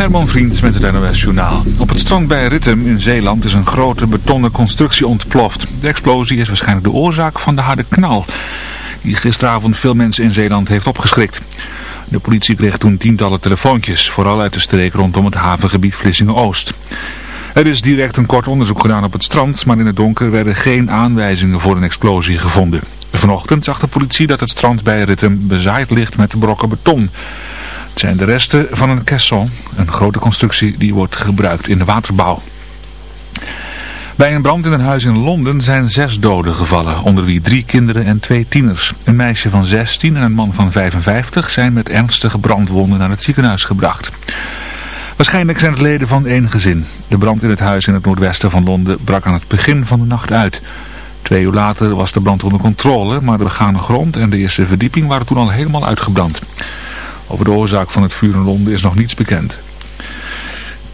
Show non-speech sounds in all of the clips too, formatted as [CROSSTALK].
Herman Vriend met het NOS Journaal. Op het strand bij Rittem in Zeeland is een grote betonnen constructie ontploft. De explosie is waarschijnlijk de oorzaak van de harde knal. Die gisteravond veel mensen in Zeeland heeft opgeschrikt. De politie kreeg toen tientallen telefoontjes, vooral uit de streek rondom het havengebied Vlissingen-Oost. Er is direct een kort onderzoek gedaan op het strand, maar in het donker werden geen aanwijzingen voor een explosie gevonden. Vanochtend zag de politie dat het strand bij Rittem bezaaid ligt met brokken beton. Het zijn de resten van een caisson, een grote constructie die wordt gebruikt in de waterbouw. Bij een brand in een huis in Londen zijn zes doden gevallen, onder wie drie kinderen en twee tieners. Een meisje van 16 en een man van 55 zijn met ernstige brandwonden naar het ziekenhuis gebracht. Waarschijnlijk zijn het leden van één gezin. De brand in het huis in het noordwesten van Londen brak aan het begin van de nacht uit. Twee uur later was de brand onder controle, maar de begane grond en de eerste verdieping waren toen al helemaal uitgebrand. Over de oorzaak van het vuur in Londen is nog niets bekend.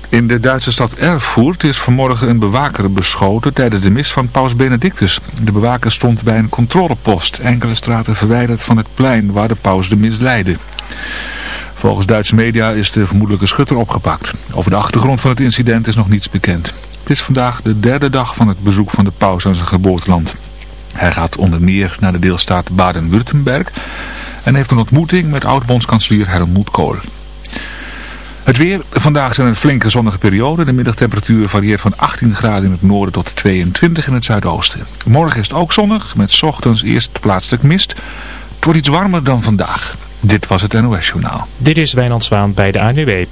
In de Duitse stad Erfurt is vanmorgen een bewaker beschoten tijdens de mis van paus Benedictus. De bewaker stond bij een controlepost, enkele straten verwijderd van het plein waar de paus de mis leidde. Volgens Duitse media is de vermoedelijke schutter opgepakt. Over de achtergrond van het incident is nog niets bekend. Het is vandaag de derde dag van het bezoek van de paus aan zijn geboorteland. Hij gaat onder meer naar de deelstaat Baden-Württemberg en heeft een ontmoeting met oud-bondskanselier Helmut Kohl. Het weer. Vandaag zijn er flinke zonnige perioden. De middagtemperatuur varieert van 18 graden in het noorden tot 22 in het zuidoosten. Morgen is het ook zonnig, met ochtends eerst plaatselijk mist. Het wordt iets warmer dan vandaag. Dit was het NOS Journaal. Dit is Wijnand Zwaan bij de ANWB.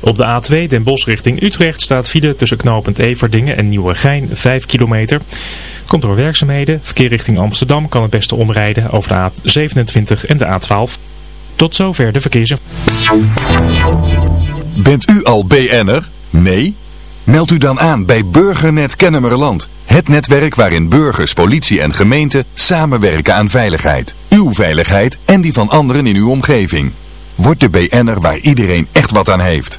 Op de A2 Den Bosch richting Utrecht staat file tussen knooppunt Everdingen en Nieuwegein 5 kilometer. Komt door werkzaamheden. Verkeer richting Amsterdam kan het beste omrijden over de A27 en de A12. Tot zover de verkeers. Bent u al BN'er? Nee? Meld u dan aan bij Burgernet Kennemerland. Het netwerk waarin burgers, politie en gemeente samenwerken aan veiligheid. Uw veiligheid en die van anderen in uw omgeving. Word de BN'er waar iedereen echt wat aan heeft.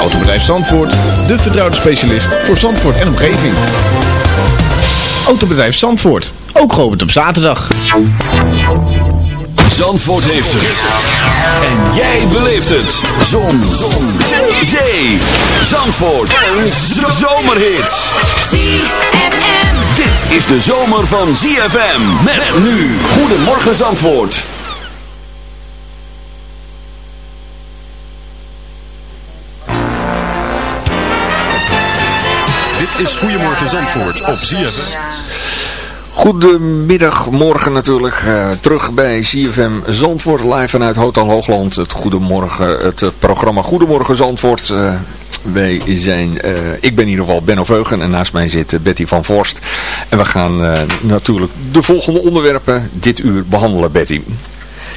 Autobedrijf Zandvoort, de vertrouwde specialist voor Zandvoort en omgeving. Autobedrijf Zandvoort, ook geopend op zaterdag. Zandvoort heeft het. En jij beleeft het. Zon. Zon. Zee. Zandvoort. En zomerhits. ZFM. Dit is de zomer van ZFM. Met nu. Goedemorgen Zandvoort. Dit is Goedemorgen Zandvoort op ZFM. Goedemiddag, morgen natuurlijk. eh, terug bij CFM Zandvoort, live vanuit Hotel Hoogland. Het, goedemorgen, het eh, programma Goedemorgen Zandvoort. Eh, wij zijn, eh, ik ben in ieder geval Benno Veugen en naast mij zit Betty van Vorst. En we gaan eh, natuurlijk de volgende onderwerpen dit uur behandelen, Betty.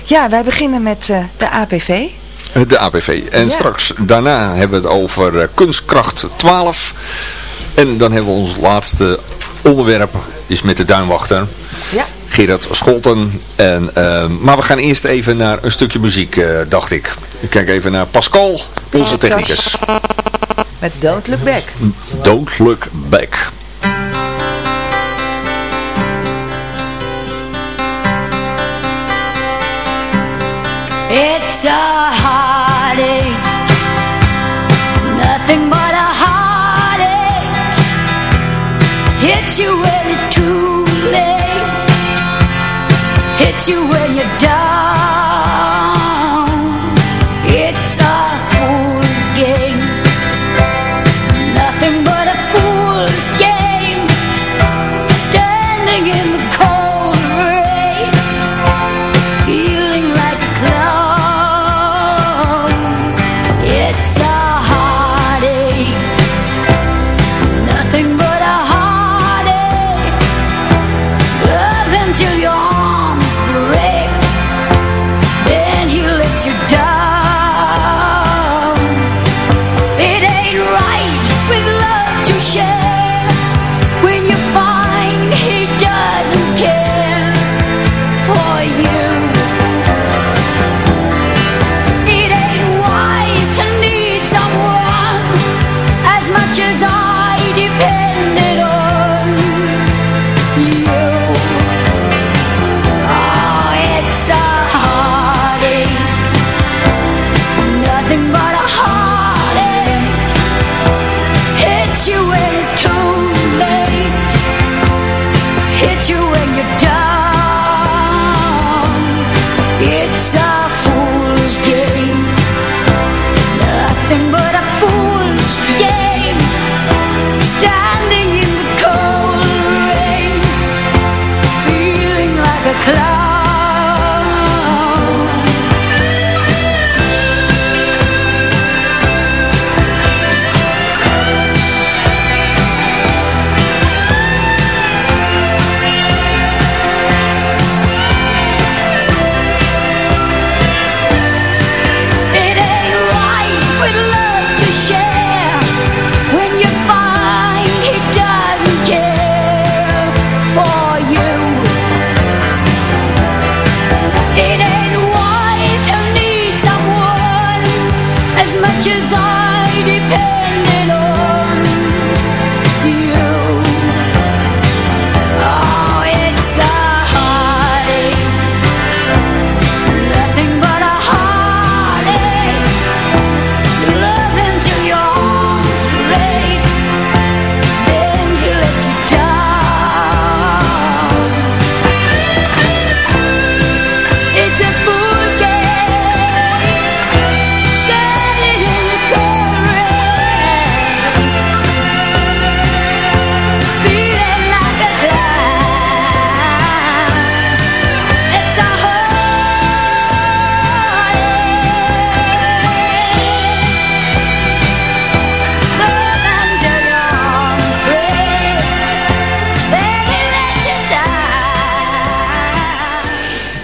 Ja, wij beginnen met eh, de APV. De APV. En Ja. straks daarna hebben we het over kunstkracht 12. En dan hebben we ons laatste onderwerp, is met de duinwachter. Ja. Gerard Scholten. En, eh, maar we gaan eerst even naar een stukje muziek, eh, dacht ik. Ik kijk even naar Pascal, onze technicus. Met Don't Look Back. Don't look back. It's a you when you're down.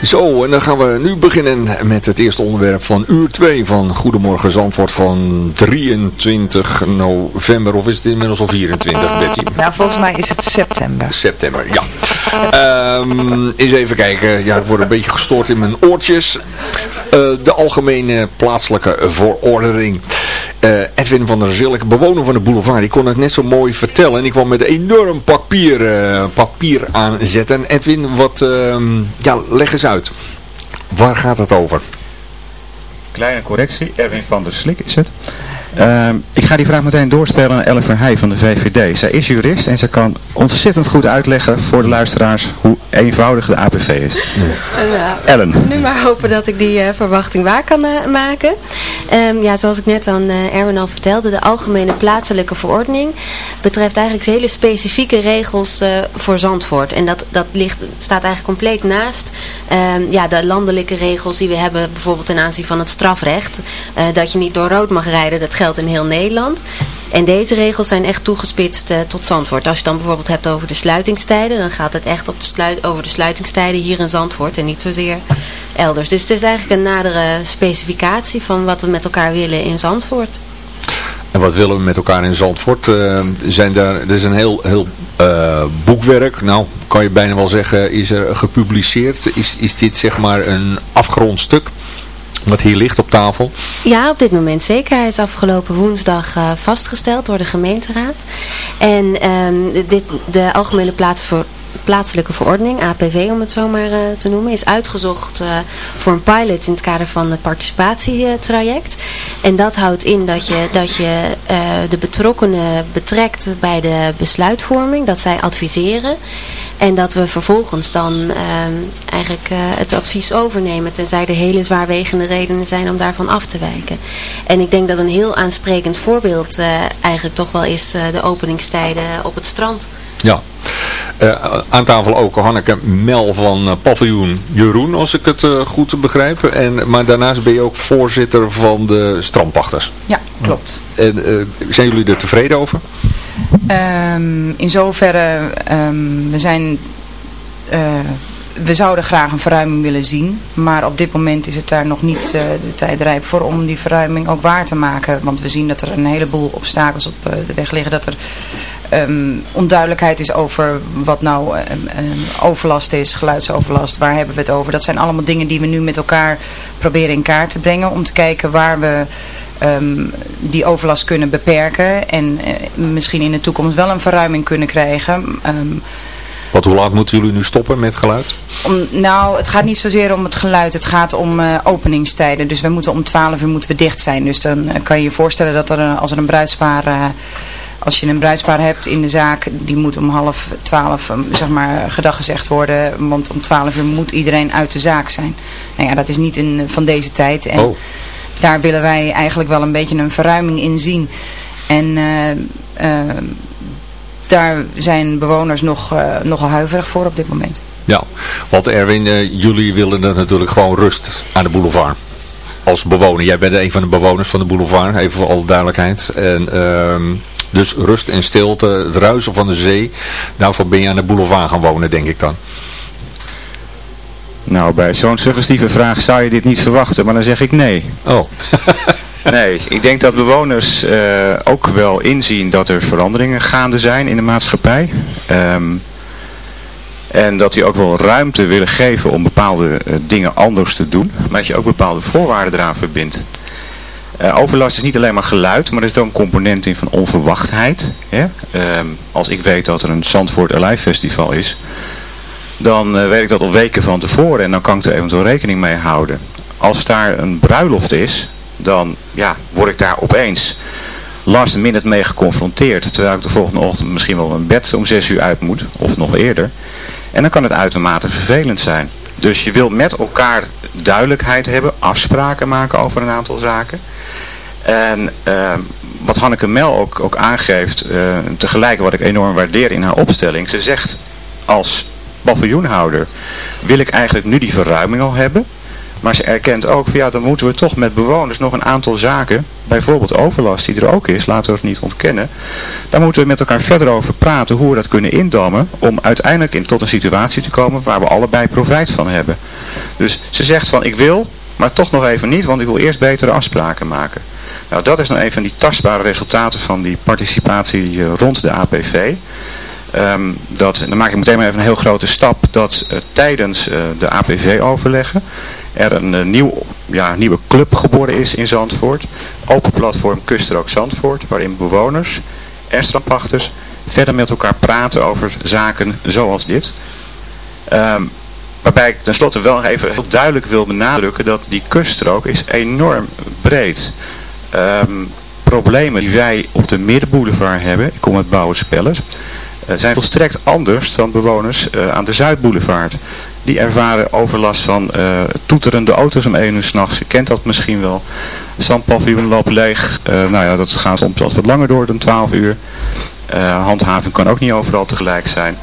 Zo, en dan gaan we nu beginnen met het eerste onderwerp van uur 2 van Goedemorgen Zandvoort van 23 november. Of is het inmiddels al 24, Betty? Nou, volgens mij is het september. September, ja. Ehm eens even kijken. Ja, het wordt een beetje gestoord in mijn oortjes. Eh, de algemene plaatselijke verordening. Eh, Edwin van der Zilk, bewoner van de boulevard, die kon het net zo mooi vertellen. En ik kwam met een enorm papier, eh, papier aanzetten. Edwin, wat, ehm, ja, leg eens uit. Waar gaat het over? Kleine correctie, Erwin van der Slik is het. Ehm, ik ga die vraag meteen doorspelen aan Ellen Verheij van de VVD. Zij is jurist en ze kan ontzettend goed uitleggen voor de luisteraars hoe eenvoudig de APV is. Nou, Ellen. Nu maar hopen dat ik die eh, verwachting waar kan eh, maken. Ehm, ja, zoals ik net aan eh, Erwin al vertelde, de algemene plaatselijke verordening betreft eigenlijk hele specifieke regels eh, voor Zandvoort. En dat, dat ligt, staat eigenlijk compleet naast ehm, ja, de landelijke regels die we hebben bijvoorbeeld ten aanzien van het strafrecht. Eh, dat je niet door rood mag rijden, dat geldt in heel Nederland. En deze regels zijn echt toegespitst eh, tot Zandvoort. Als je dan bijvoorbeeld hebt over de sluitingstijden, dan gaat het echt op de sluit, over de sluitingstijden hier in Zandvoort en niet zozeer elders. Dus het is eigenlijk een nadere specificatie van wat we met elkaar willen in Zandvoort. En wat willen we met elkaar in Zandvoort? Eh, zijn er is een heel, heel eh, boekwerk, nou kan je bijna wel zeggen, is er gepubliceerd. Is, is dit zeg maar een afgerond stuk? Wat hier ligt op tafel. Ja, op dit moment zeker. Hij is afgelopen woensdag eh, vastgesteld door de gemeenteraad. En ehm, dit, de Algemene Plaats voor, Plaatselijke Verordening, APV om het zo maar eh, te noemen, is uitgezocht eh, voor een pilot in het kader van het participatietraject. En dat houdt in dat je, dat je eh, de betrokkenen betrekt bij de besluitvorming, dat zij adviseren. En dat we vervolgens dan ehm, eigenlijk het advies overnemen tenzij er hele zwaarwegende redenen zijn om daarvan af te wijken. En ik denk dat een heel aansprekend voorbeeld eigenlijk toch wel is de openingstijden op het strand. Ja. Eh, aan tafel ook Hanneke Mel van eh, paviljoen Jeroen, als ik het eh, goed begrijp. En, maar daarnaast ben je ook voorzitter van de strandpachters. Ja, klopt. En, zijn jullie er tevreden over? Ehm, in zoverre, ehm, we zijn, we zouden graag een verruiming willen zien. Maar op dit moment is het daar nog niet de tijd rijp voor om die verruiming ook waar te maken. Want we zien dat er een heleboel obstakels op de weg liggen. Dat er ehm, onduidelijkheid is over wat nou ehm, ehm, overlast is, geluidsoverlast. Waar hebben we het over? Dat zijn allemaal dingen die we nu met elkaar proberen in kaart te brengen. Om te kijken waar we die overlast kunnen beperken. En eh, misschien in de toekomst wel een verruiming kunnen krijgen. Want hoe laat moeten jullie nu stoppen met geluid? om, nou, het gaat niet zozeer om het geluid. Het gaat om eh, openingstijden. Dus we moeten om 12 uur moeten we dicht zijn. Dus dan eh, kan je je voorstellen dat er, als er een bruidspaar... als je een bruidspaar hebt in de zaak, die moet om half twaalf um, zeg maar, gedag gezegd worden. Want om twaalf uur moet iedereen uit de zaak zijn. Nou ja, dat is niet in, van deze tijd. En Oh. daar willen wij eigenlijk wel een beetje een verruiming in zien. En eh, eh, daar zijn bewoners nog, eh, nogal huiverig voor op dit moment. Ja, want Erwin, eh, jullie willen er natuurlijk gewoon rust aan de boulevard. Als bewoner. Jij bent een van de bewoners van de boulevard, even voor alle duidelijkheid. En, ehm, dus rust en stilte, het ruisen van de zee. Daarvoor ben je aan de boulevard gaan wonen, denk ik dan. Nou, bij zo'n suggestieve vraag zou je dit niet verwachten, maar dan zeg ik nee. Oh. [LAUGHS] [LAUGHS] nee, ik denk dat bewoners eh, ook wel inzien dat er veranderingen gaande zijn in de maatschappij. Ehm, en dat die ook wel ruimte willen geven om bepaalde eh, dingen anders te doen. Maar dat je ook bepaalde voorwaarden eraan verbindt. Eh, overlast is niet alleen maar geluid, maar er zit ook een component in van onverwachtheid. Hè? Ehm, als ik weet dat er een Zandvoort Alive Festival is, dan eh, weet ik dat al weken van tevoren en dan kan ik er eventueel rekening mee houden. Als daar een bruiloft is, dan ja, word ik daar opeens last minute mee geconfronteerd. Terwijl ik de volgende ochtend misschien wel een bed om 6 uur uit moet, of nog eerder. En dan kan het uitermate vervelend zijn. Dus je wil met elkaar duidelijkheid hebben, afspraken maken over een aantal zaken. En uh, wat Hanneke Mel ook, ook aangeeft, uh, tegelijk wat ik enorm waardeer in haar opstelling. Ze zegt als paviljoenhouder wil ik eigenlijk nu die verruiming al hebben. Maar ze erkent ook ja, dan moeten we toch met bewoners nog een aantal zaken, bijvoorbeeld overlast die er ook is, laten we het niet ontkennen. Daar moeten we met elkaar verder over praten hoe we dat kunnen indammen om uiteindelijk in, tot een situatie te komen waar we allebei profijt van hebben. Dus ze zegt van ik wil, maar toch nog even niet, want ik wil eerst betere afspraken maken. Nou, dat is nou een van die tastbare resultaten van die participatie eh, rond de APV. Um, dat, dan maak ik meteen maar even een heel grote stap dat uh, tijdens uh, de APV-overleggen er een nieuw, ja, nieuwe club geboren is in Zandvoort. Open platform Kustrook Zandvoort, waarin bewoners en strandpachters verder met elkaar praten over zaken zoals dit. Um, waarbij ik tenslotte wel even heel duidelijk wil benadrukken dat die kuststrook is enorm breed. Um, problemen die wij op de middenboulevard hebben, ik kom uit Bouwenspellers, uh, zijn volstrekt anders dan bewoners uh, aan de Zuidboulevard. Die ervaren overlast van uh, toeterende auto's om 1 uur s'nachts. Je kent dat misschien wel. Zandpaviljoen loopt leeg. nou ja, dat gaat soms wat langer door dan 12 uur. handhaving kan ook niet overal tegelijk zijn.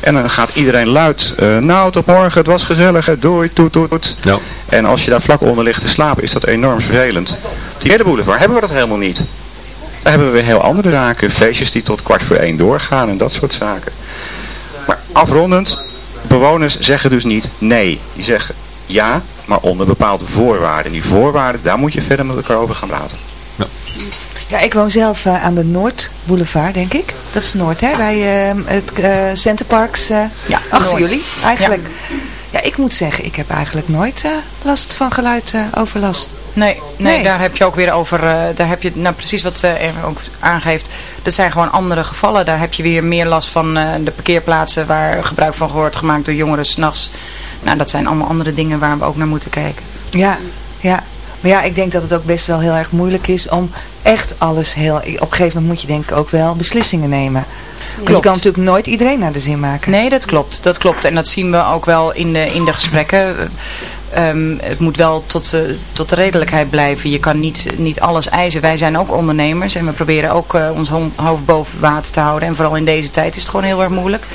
En dan gaat iedereen luid, uh, nou tot morgen, het was gezellig, doei, toet, toet, toet. Ja. En als je daar vlak onder ligt te slapen, is dat enorm vervelend. Die boulevard hebben we dat helemaal niet. Daar hebben we weer heel andere zaken, feestjes die tot kwart voor één doorgaan en dat soort zaken. Maar afrondend, bewoners zeggen dus niet nee. Die zeggen ja, maar onder bepaalde voorwaarden. En die voorwaarden, daar moet je verder met elkaar over gaan praten. Ja. Ja, ik woon zelf uh, aan de Noordboulevard, denk ik. Dat is Noord, hè? Bij uh, het uh, Centerparks ja, achter Noord. jullie, eigenlijk. Ja. Ja. ik moet zeggen, ik heb eigenlijk nooit last van geluid overlast. Nee, nee, nee, daar heb je ook weer over, daar heb je, nou precies wat ze ook aangeeft, dat zijn gewoon andere gevallen. Daar heb je weer meer last van de parkeerplaatsen waar gebruik van wordt gemaakt door jongeren s'nachts. Nou, dat zijn allemaal andere dingen waar we ook naar moeten kijken. Ja, ja. Maar ja, ik denk dat het ook best wel heel erg moeilijk is om echt alles heel... Op een gegeven moment moet je denk ik ook wel beslissingen nemen. Klopt. Je kan natuurlijk nooit iedereen naar de zin maken. Nee, dat klopt. Dat klopt. En dat zien we ook wel in de, in de gesprekken. Um, het moet wel tot, uh, tot de redelijkheid blijven. Je kan niet, niet alles eisen. Wij zijn ook ondernemers en we proberen ook uh, ons hoofd boven water te houden. En vooral in deze tijd is het gewoon heel erg moeilijk.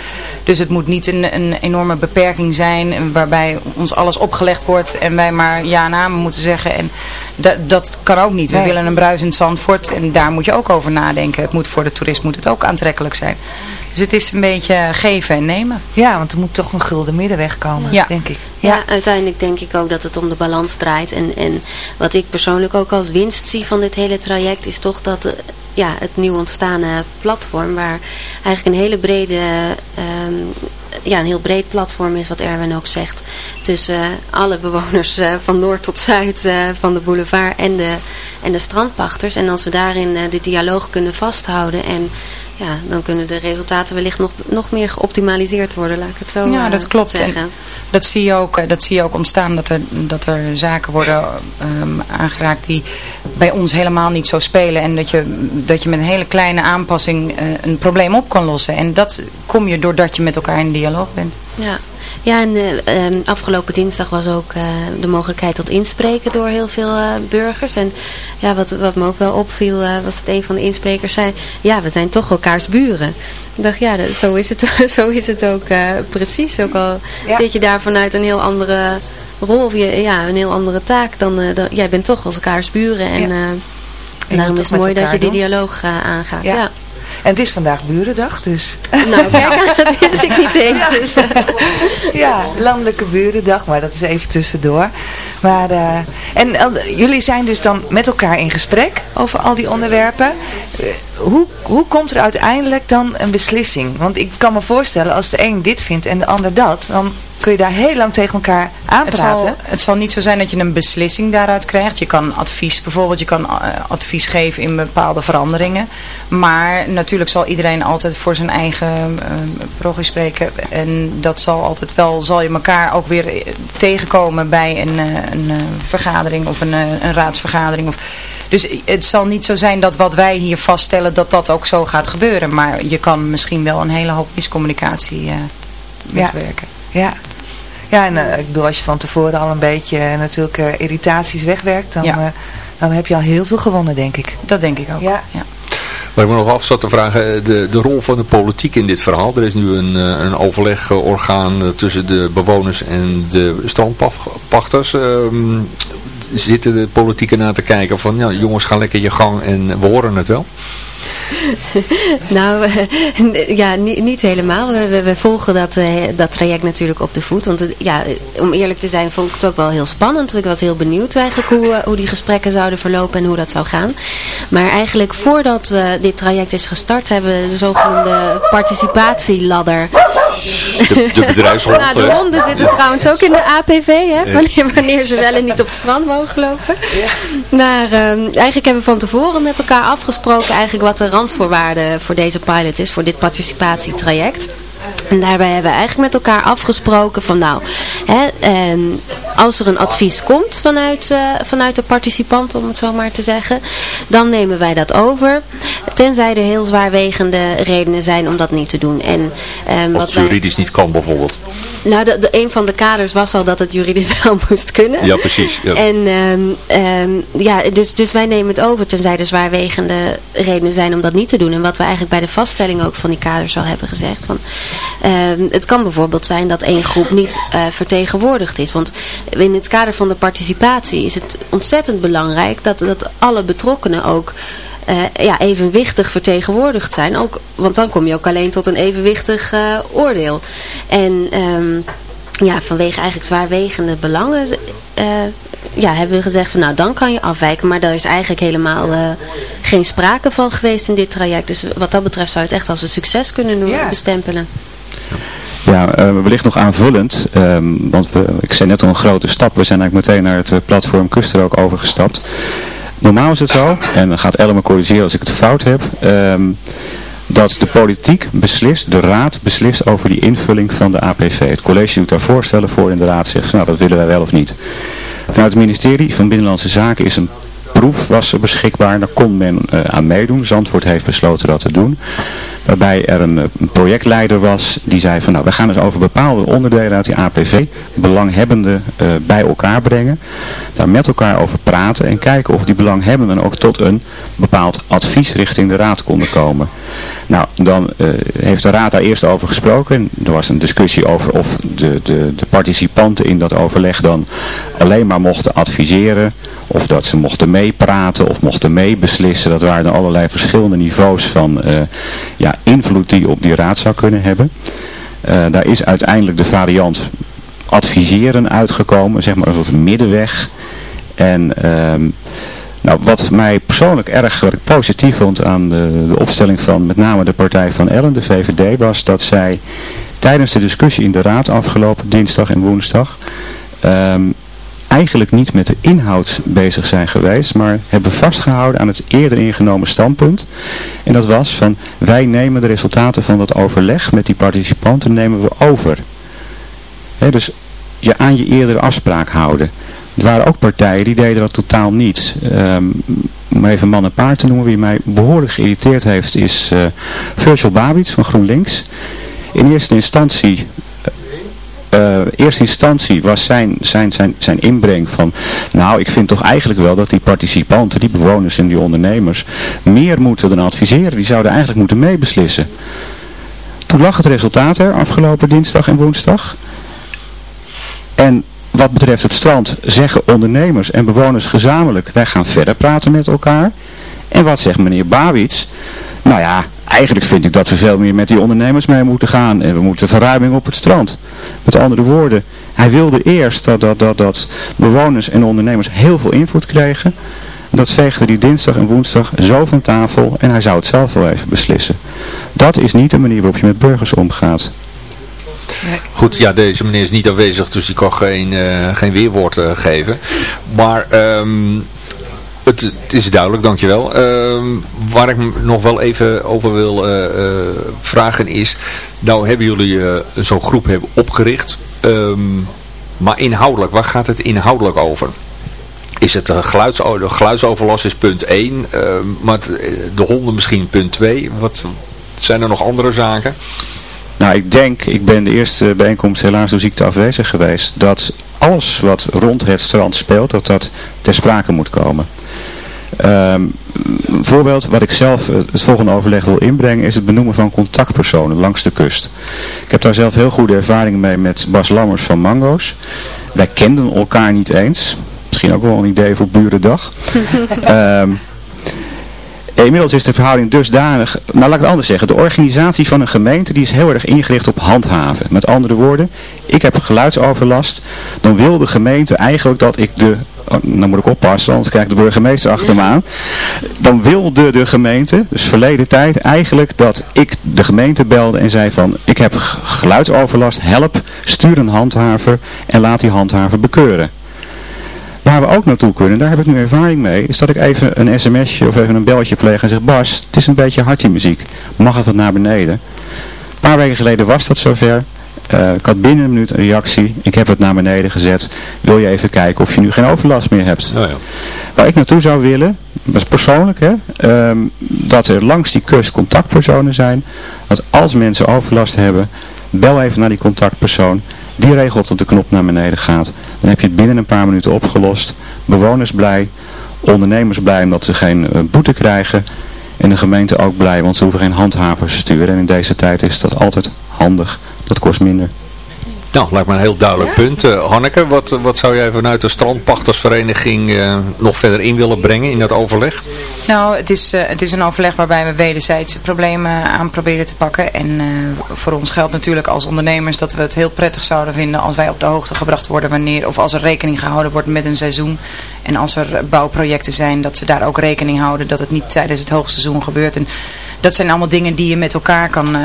Dus het moet niet een, een enorme beperking zijn waarbij ons alles opgelegd wordt en wij maar ja en moeten zeggen. En dat, dat kan ook niet. We nee. willen een bruisend Zandvoort en daar moet je ook over nadenken. Het moet voor de toerist moet het ook aantrekkelijk zijn. Dus het is een beetje geven en nemen. Ja, want er moet toch een gulden middenweg komen, ja. denk ik. Ja. ja. uiteindelijk denk ik ook dat het om de balans draait. En, en wat ik persoonlijk ook als winst zie van dit hele traject is toch dat de, ja, het nieuw ontstane platform, waar eigenlijk een hele brede... Um, ja, een heel breed platform is wat Erwin ook zegt. Tussen alle bewoners uh, van noord tot zuid uh, van de boulevard en de, en de strandpachters. En als we daarin de dialoog kunnen vasthouden en ja, dan kunnen de resultaten wellicht nog, nog meer geoptimaliseerd worden, laat ik het zo Ja, dat klopt. Zeggen. En dat zie je ook, dat zie je ook ontstaan, dat er, dat er zaken worden um, aangeraakt die bij ons helemaal niet zo spelen. En dat je, dat je met een hele kleine aanpassing uh, een probleem op kan lossen. En dat kom je doordat je met elkaar in dialoog bent. Ja, ja en uh, um, afgelopen dinsdag was ook uh, de mogelijkheid tot inspreken door heel veel uh, burgers. En ja, wat, wat me ook wel opviel was dat een van de insprekers zei, ja, we zijn toch elkaars buren. Ik dacht, ja, dat, zo, is het, [LAUGHS] zo is het ook precies. Ook al ja. zit je daar vanuit een heel andere rol of je, ja, een heel andere taak. Dan, dan jij bent toch als elkaars buren. En, ja. en daarom is het mooi dat je die dialoog aangaat. Ja. ja. En het is vandaag Burendag, dus... Nou, kijk, [LAUGHS] [LAUGHS] dat wist ik niet eens. Ja. Dus, [LAUGHS] ja, Landelijke Burendag, maar dat is even tussendoor. Maar, uh, en uh, jullie zijn dus dan met elkaar in gesprek over al die onderwerpen. hoe, hoe komt er uiteindelijk dan een beslissing? Want ik kan me voorstellen, als de een dit vindt en de ander dat, dan kun je daar heel lang tegen elkaar aanpraten. Het zal, het zal niet zo zijn dat je een beslissing daaruit krijgt. Je kan advies, bijvoorbeeld je kan uh, advies geven in bepaalde veranderingen. Maar natuurlijk zal iedereen altijd voor zijn eigen uh, spreken. En dat zal altijd wel, zal je elkaar ook weer tegenkomen bij een, een vergadering of een, een raadsvergadering. Of, dus het zal niet zo zijn dat wat wij hier vaststellen, dat dat ook zo gaat gebeuren. Maar je kan misschien wel een hele hoop miscommunicatie uh, wegwerken. Ja. Ja. Ja, en uh, ik bedoel, als je van tevoren al een beetje uh, natuurlijk uh, irritaties wegwerkt, dan, ja. dan heb je al heel veel gewonnen, denk ik. Dat denk ik ook, ja. ja. Waar ik me nog af zat te vragen, de, de rol van de politiek in dit verhaal. Er is nu een, een overlegorgaan tussen de bewoners en de strandpachters. Um, zitten de politieken na te kijken van, ja, jongens gaan lekker je gang en we horen het wel? [LAUGHS] nou, [LAUGHS] ja, niet, niet helemaal. We, we, volgen dat, uh, dat traject natuurlijk op de voet. Want het, ja, om eerlijk te zijn vond ik het ook wel heel spannend. Ik was heel benieuwd eigenlijk hoe, uh, hoe die gesprekken zouden verlopen en hoe dat zou gaan. Maar eigenlijk voordat dit traject is gestart hebben we de zogenoemde participatieladder. De, de [LAUGHS] bedrijfshond. nou, de honden zitten trouwens ook in de APV, hè, wanneer, wanneer ze wel en niet op het strand mogen lopen. Ja. Maar eigenlijk hebben we van tevoren met elkaar afgesproken eigenlijk wat de randvoorwaarden voor deze pilot is, voor dit participatietraject. En daarbij hebben we eigenlijk met elkaar afgesproken van nou, hè, en als er een advies komt vanuit, uh, vanuit de participant, om het zo maar te zeggen, dan nemen wij dat over. Tenzij er heel zwaarwegende redenen zijn om dat niet te doen. En, um, Als het juridisch wij... niet kan bijvoorbeeld. Nou, de, de, een van de kaders was al dat het juridisch [LAUGHS] wel moest kunnen. Ja, precies. Ja. En um, um, ja, dus, dus wij nemen het over tenzij er zwaarwegende redenen zijn om dat niet te doen. En wat we eigenlijk bij de vaststelling ook van die kaders al hebben gezegd. Van, um, het kan bijvoorbeeld zijn dat één groep niet uh, vertegenwoordigd is. Want in het kader van de participatie is het ontzettend belangrijk dat, dat alle betrokkenen ook uh, ja, evenwichtig vertegenwoordigd zijn. Ook, want dan kom je ook alleen tot een evenwichtig uh, oordeel. En um, ja, vanwege eigenlijk zwaarwegende belangen ja, hebben we gezegd van nou dan kan je afwijken. Maar daar is eigenlijk helemaal uh, geen sprake van geweest in dit traject. Dus wat dat betreft zou je het echt als een succes kunnen ja. bestempelen. Ja, uh, wellicht nog aanvullend, um, want we, ik zei net al een grote stap. We zijn eigenlijk meteen naar het uh, platform Kustrook overgestapt. Normaal is het zo, en dan gaat Elle me corrigeren als ik het fout heb, um, dat de politiek beslist, de raad beslist over die invulling van de APV. Het college doet daar voorstellen voor en de raad zegt, nou dat willen wij wel of niet. Vanuit het ministerie van Binnenlandse Zaken is een proef beschikbaar, daar kon men uh, aan meedoen. Zandvoort heeft besloten dat te doen. Waarbij er een, een, projectleider was die zei van nou we gaan eens over bepaalde onderdelen uit die APV, belanghebbenden uh, bij elkaar brengen. Daar met elkaar over praten en kijken of die belanghebbenden ook tot een bepaald advies richting de raad konden komen. Nou, dan uh, heeft de raad daar eerst over gesproken. Er was een discussie over of de, de, de participanten in dat overleg dan alleen maar mochten adviseren. Of dat ze mochten meepraten of mochten meebeslissen. Dat waren dan allerlei verschillende niveaus van ja, invloed die op die raad zou kunnen hebben. Uh, daar is uiteindelijk de variant adviseren uitgekomen. Zeg maar een soort middenweg. En... Uh, nou, wat mij persoonlijk erg positief vond aan de, de, opstelling van met name de partij van Ellen, de VVD, was dat zij tijdens de discussie in de raad afgelopen dinsdag en woensdag um, eigenlijk niet met de inhoud bezig zijn geweest, maar hebben vastgehouden aan het eerder ingenomen standpunt. En dat was van, wij nemen de resultaten van dat overleg met die participanten nemen we over. Dus je aan je eerdere afspraak houden. Er waren ook partijen die deden dat totaal niet. Um, om even man en paard te noemen, wie mij behoorlijk geïrriteerd heeft, is uh, Virgil Babits van GroenLinks. In eerste instantie uh, eerste instantie was zijn, zijn, zijn, zijn inbreng van, nou ik vind toch eigenlijk wel dat die participanten, die bewoners en die ondernemers, meer moeten dan adviseren. Die zouden eigenlijk moeten meebeslissen. Toen lag het resultaat er afgelopen dinsdag en woensdag. En wat betreft het strand zeggen ondernemers en bewoners gezamenlijk, wij gaan verder praten met elkaar. En wat zegt meneer Bawits? Nou ja, eigenlijk vind ik dat we veel meer met die ondernemers mee moeten gaan. En we moeten verruiming op het strand. Met andere woorden, hij wilde eerst dat, dat, dat, dat bewoners en ondernemers heel veel invloed kregen. Dat veegde hij dinsdag en woensdag zo van tafel en hij zou het zelf wel even beslissen. Dat is niet de manier waarop je met burgers omgaat. Goed, ja, deze meneer is niet aanwezig, dus die kan geen, eh, geen weerwoord eh, geven. Maar ehm, het, is duidelijk, dankjewel. Ehm waar ik nog wel even over wil eh, eh, vragen is, nou hebben jullie eh, zo'n groep hebben opgericht, Ehm, maar inhoudelijk, waar gaat het inhoudelijk over? Is het geluids, de geluidsoverlast is punt 1, ehm, maar de honden misschien punt 2. Wat zijn er nog andere zaken? Nou, ik denk, ik ben de eerste bijeenkomst helaas door ziekte afwezig geweest, dat alles wat rond het strand speelt, dat dat ter sprake moet komen. Ehm, een voorbeeld wat ik zelf eh, het volgende overleg wil inbrengen is het benoemen van contactpersonen langs de kust. Ik heb daar zelf heel goede ervaringen mee met Bas Lammers van Mango's. Wij kenden elkaar niet eens. Misschien ook wel een idee voor Burendag. [LAUGHS] Inmiddels is de verhouding dusdanig, nou laat ik het anders zeggen, de organisatie van een gemeente die is heel erg ingericht op handhaven. Met andere woorden, ik heb geluidsoverlast, dan wil de gemeente eigenlijk dat ik de, oh, nou moet ik oppassen, anders krijg ik de burgemeester achter me aan. Dan wilde de gemeente, dus verleden tijd, eigenlijk dat ik de gemeente belde en zei van, ik heb geluidsoverlast, help, stuur een handhaver en laat die handhaver bekeuren. Waar we ook naartoe kunnen, daar heb ik nu ervaring mee, is dat ik even een sms'je of even een belletje pleeg en zeg, Bas, het is een beetje hardje muziek. Mag het wat naar beneden? Een paar weken geleden was dat zover. Eh, ik had binnen een minuut een reactie. Ik heb het naar beneden gezet. Wil je even kijken of je nu geen overlast meer hebt? Waar ik naartoe zou willen, dat is persoonlijk, hè, ehm, dat er langs die kust contactpersonen zijn. Dat als mensen overlast hebben, bel even naar die contactpersoon. Die regelt dat de knop naar beneden gaat. Dan heb je het binnen een paar minuten opgelost. Bewoners blij, ondernemers blij omdat ze geen eh, boete krijgen. En de gemeente ook blij, want ze hoeven geen handhavers te sturen. En in deze tijd is dat altijd handig. Dat kost minder. Nou, lijkt me een heel duidelijk punt. Eh, Hanneke, wat, wat zou jij vanuit de strandpachtersvereniging eh, nog verder in willen brengen in dat overleg? Nou, het is, eh, het is een overleg waarbij we wederzijds problemen aan proberen te pakken. En voor ons geldt natuurlijk als ondernemers dat we het heel prettig zouden vinden als wij op de hoogte gebracht worden wanneer, of als er rekening gehouden wordt met een seizoen. En als er bouwprojecten zijn, dat ze daar ook rekening houden dat het niet tijdens het hoogseizoen gebeurt. En dat zijn allemaal dingen die je met elkaar kan eh,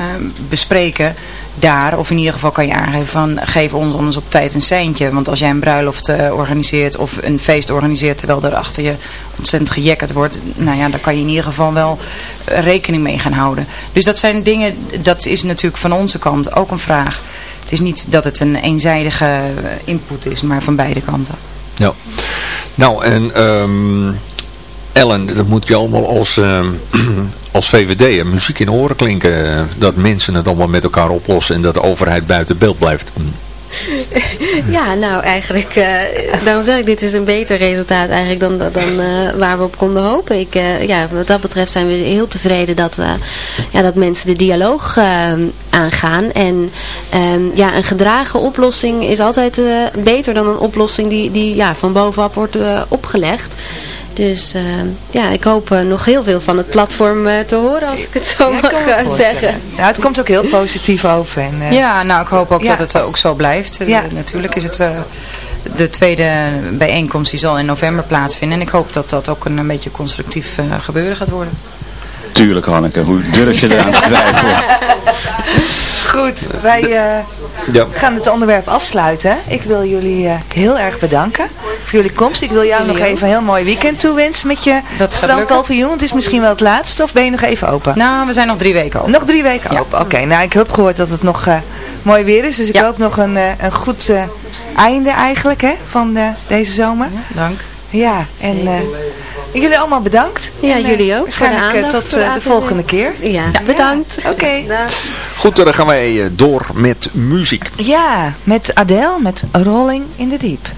bespreken daar. Of in ieder geval kan je aangeven van geef ons anders op tijd een seintje. Want als jij een bruiloft eh, organiseert of een feest organiseert terwijl er achter je ontzettend gejekkerd wordt. Nou ja, daar kan je in ieder geval wel eh, rekening mee gaan houden. Dus dat zijn dingen, dat is natuurlijk van onze kant ook een vraag. Het is niet dat het een eenzijdige input is, maar van beide kanten. Ja. Nou, en ehm, Ellen, dat moet je allemaal als, ehm, [CLEARS THROAT] als VVD muziek in oren klinken. eh, Dat mensen het allemaal met elkaar oplossen en dat de overheid buiten beeld blijft. [LAUGHS] Ja, nou eigenlijk, eh, daarom zeg ik, dit is een beter resultaat eigenlijk dan, dan eh, waar we op konden hopen. Ik, ja, wat dat betreft zijn we heel tevreden dat, ja, dat mensen de dialoog eh, aangaan. En ehm, ja, een gedragen oplossing is altijd beter dan een oplossing die, die ja, van bovenaf wordt opgelegd. Dus eh, ja, ik hoop eh, nog heel veel van het platform eh, te horen als ik het zo mag zeggen. Ja, het komt ook heel positief over. En, eh, Ja, nou ik hoop ook Ja. dat het ook zo blijft. Ja. natuurlijk is het eh, de tweede bijeenkomst die zal in november plaatsvinden. En ik hoop dat dat ook een, een beetje constructief eh, gebeuren gaat worden. Tuurlijk Hanneke, hoe durf je eraan te twijfelen? [LAUGHS] Goed, wij eh, Ja. gaan het onderwerp afsluiten. Ik wil jullie eh, heel erg bedanken voor jullie komst. Ik wil jou nog even een heel mooi weekend toewensen met je strandpaviljoen. Want het is misschien wel het laatste of ben je nog even open? Nou, we zijn nog drie weken open. Nog drie weken Ja. open. Oké, nou ik heb gehoord dat het nog eh, mooi weer is. Dus ik Ja. hoop nog een, eh, een goed eh, einde eigenlijk hè, van deze zomer. Dank. Ja, en eh, jullie allemaal bedankt. Ja, En, jullie ook voor de Waarschijnlijk tot de volgende keer. Ja, bedankt. Oké. Goed, dan gaan wij eh, door met muziek. Ja, met Adele met Rolling in the Deep.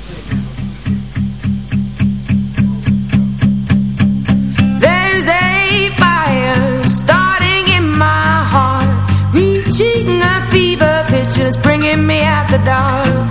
The dark.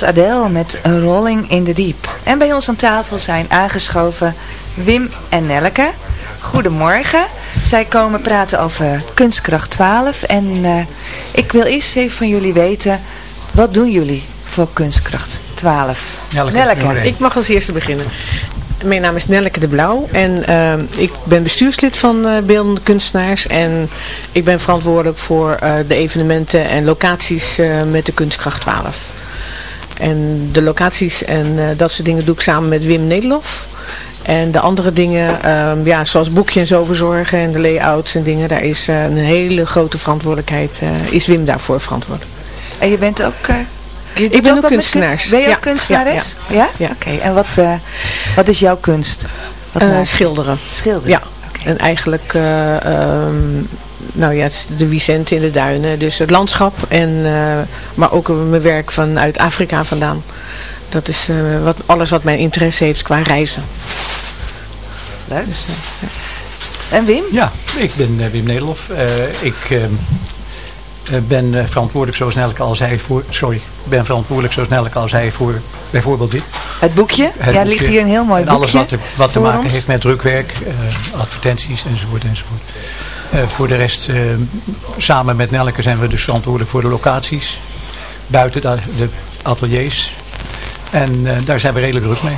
Was Adele met Rolling in the Deep. En bij ons aan tafel zijn aangeschoven Wim en Nelke. Goedemorgen. Zij komen praten over Kunstkracht 12. En eh, ik wil eerst even van jullie weten, wat doen jullie voor Kunstkracht 12? Ik mag als eerste beginnen. Mijn naam is Nelleke de Blauw en eh, ik ben bestuurslid van uh, Beeldende Kunstenaars en ik ben verantwoordelijk voor uh, de evenementen en locaties met de Kunstkracht 12. En de locaties en dat soort dingen doe ik samen met Wim Nederlof. En de andere dingen, um, ja, zoals boekje en zo verzorgen en de layouts en dingen, daar is een hele grote verantwoordelijkheid, is Wim daarvoor verantwoordelijk. En je bent ook... Je ik ben ook kunstenaars. Ben je ook kunstenares? Ja? ja. Oké, en wat, wat is jouw kunst? Wat schilderen. Schilderen? Ja. Okay. En eigenlijk, um, nou ja, de Vicente in de duinen. Dus het landschap, en, maar ook mijn werk vanuit Afrika vandaan. Dat is wat, alles wat mijn interesse heeft qua reizen. Leuk. Dus, en Wim? Ja, ik ben Wim Nederlof. ik ben uh, verantwoordelijk zo snel als hij voor, sorry, ben verantwoordelijk zo snel als hij voor bijvoorbeeld dit. Het boekje? Het ja, er ligt hier een heel mooi en boekje. alles wat, te, wat te maken ons. heeft met drukwerk, uh, advertenties enzovoort enzovoort. voor de rest, samen met Nelke zijn we dus verantwoordelijk voor de locaties. Buiten de, de ateliers. En daar zijn we redelijk druk mee.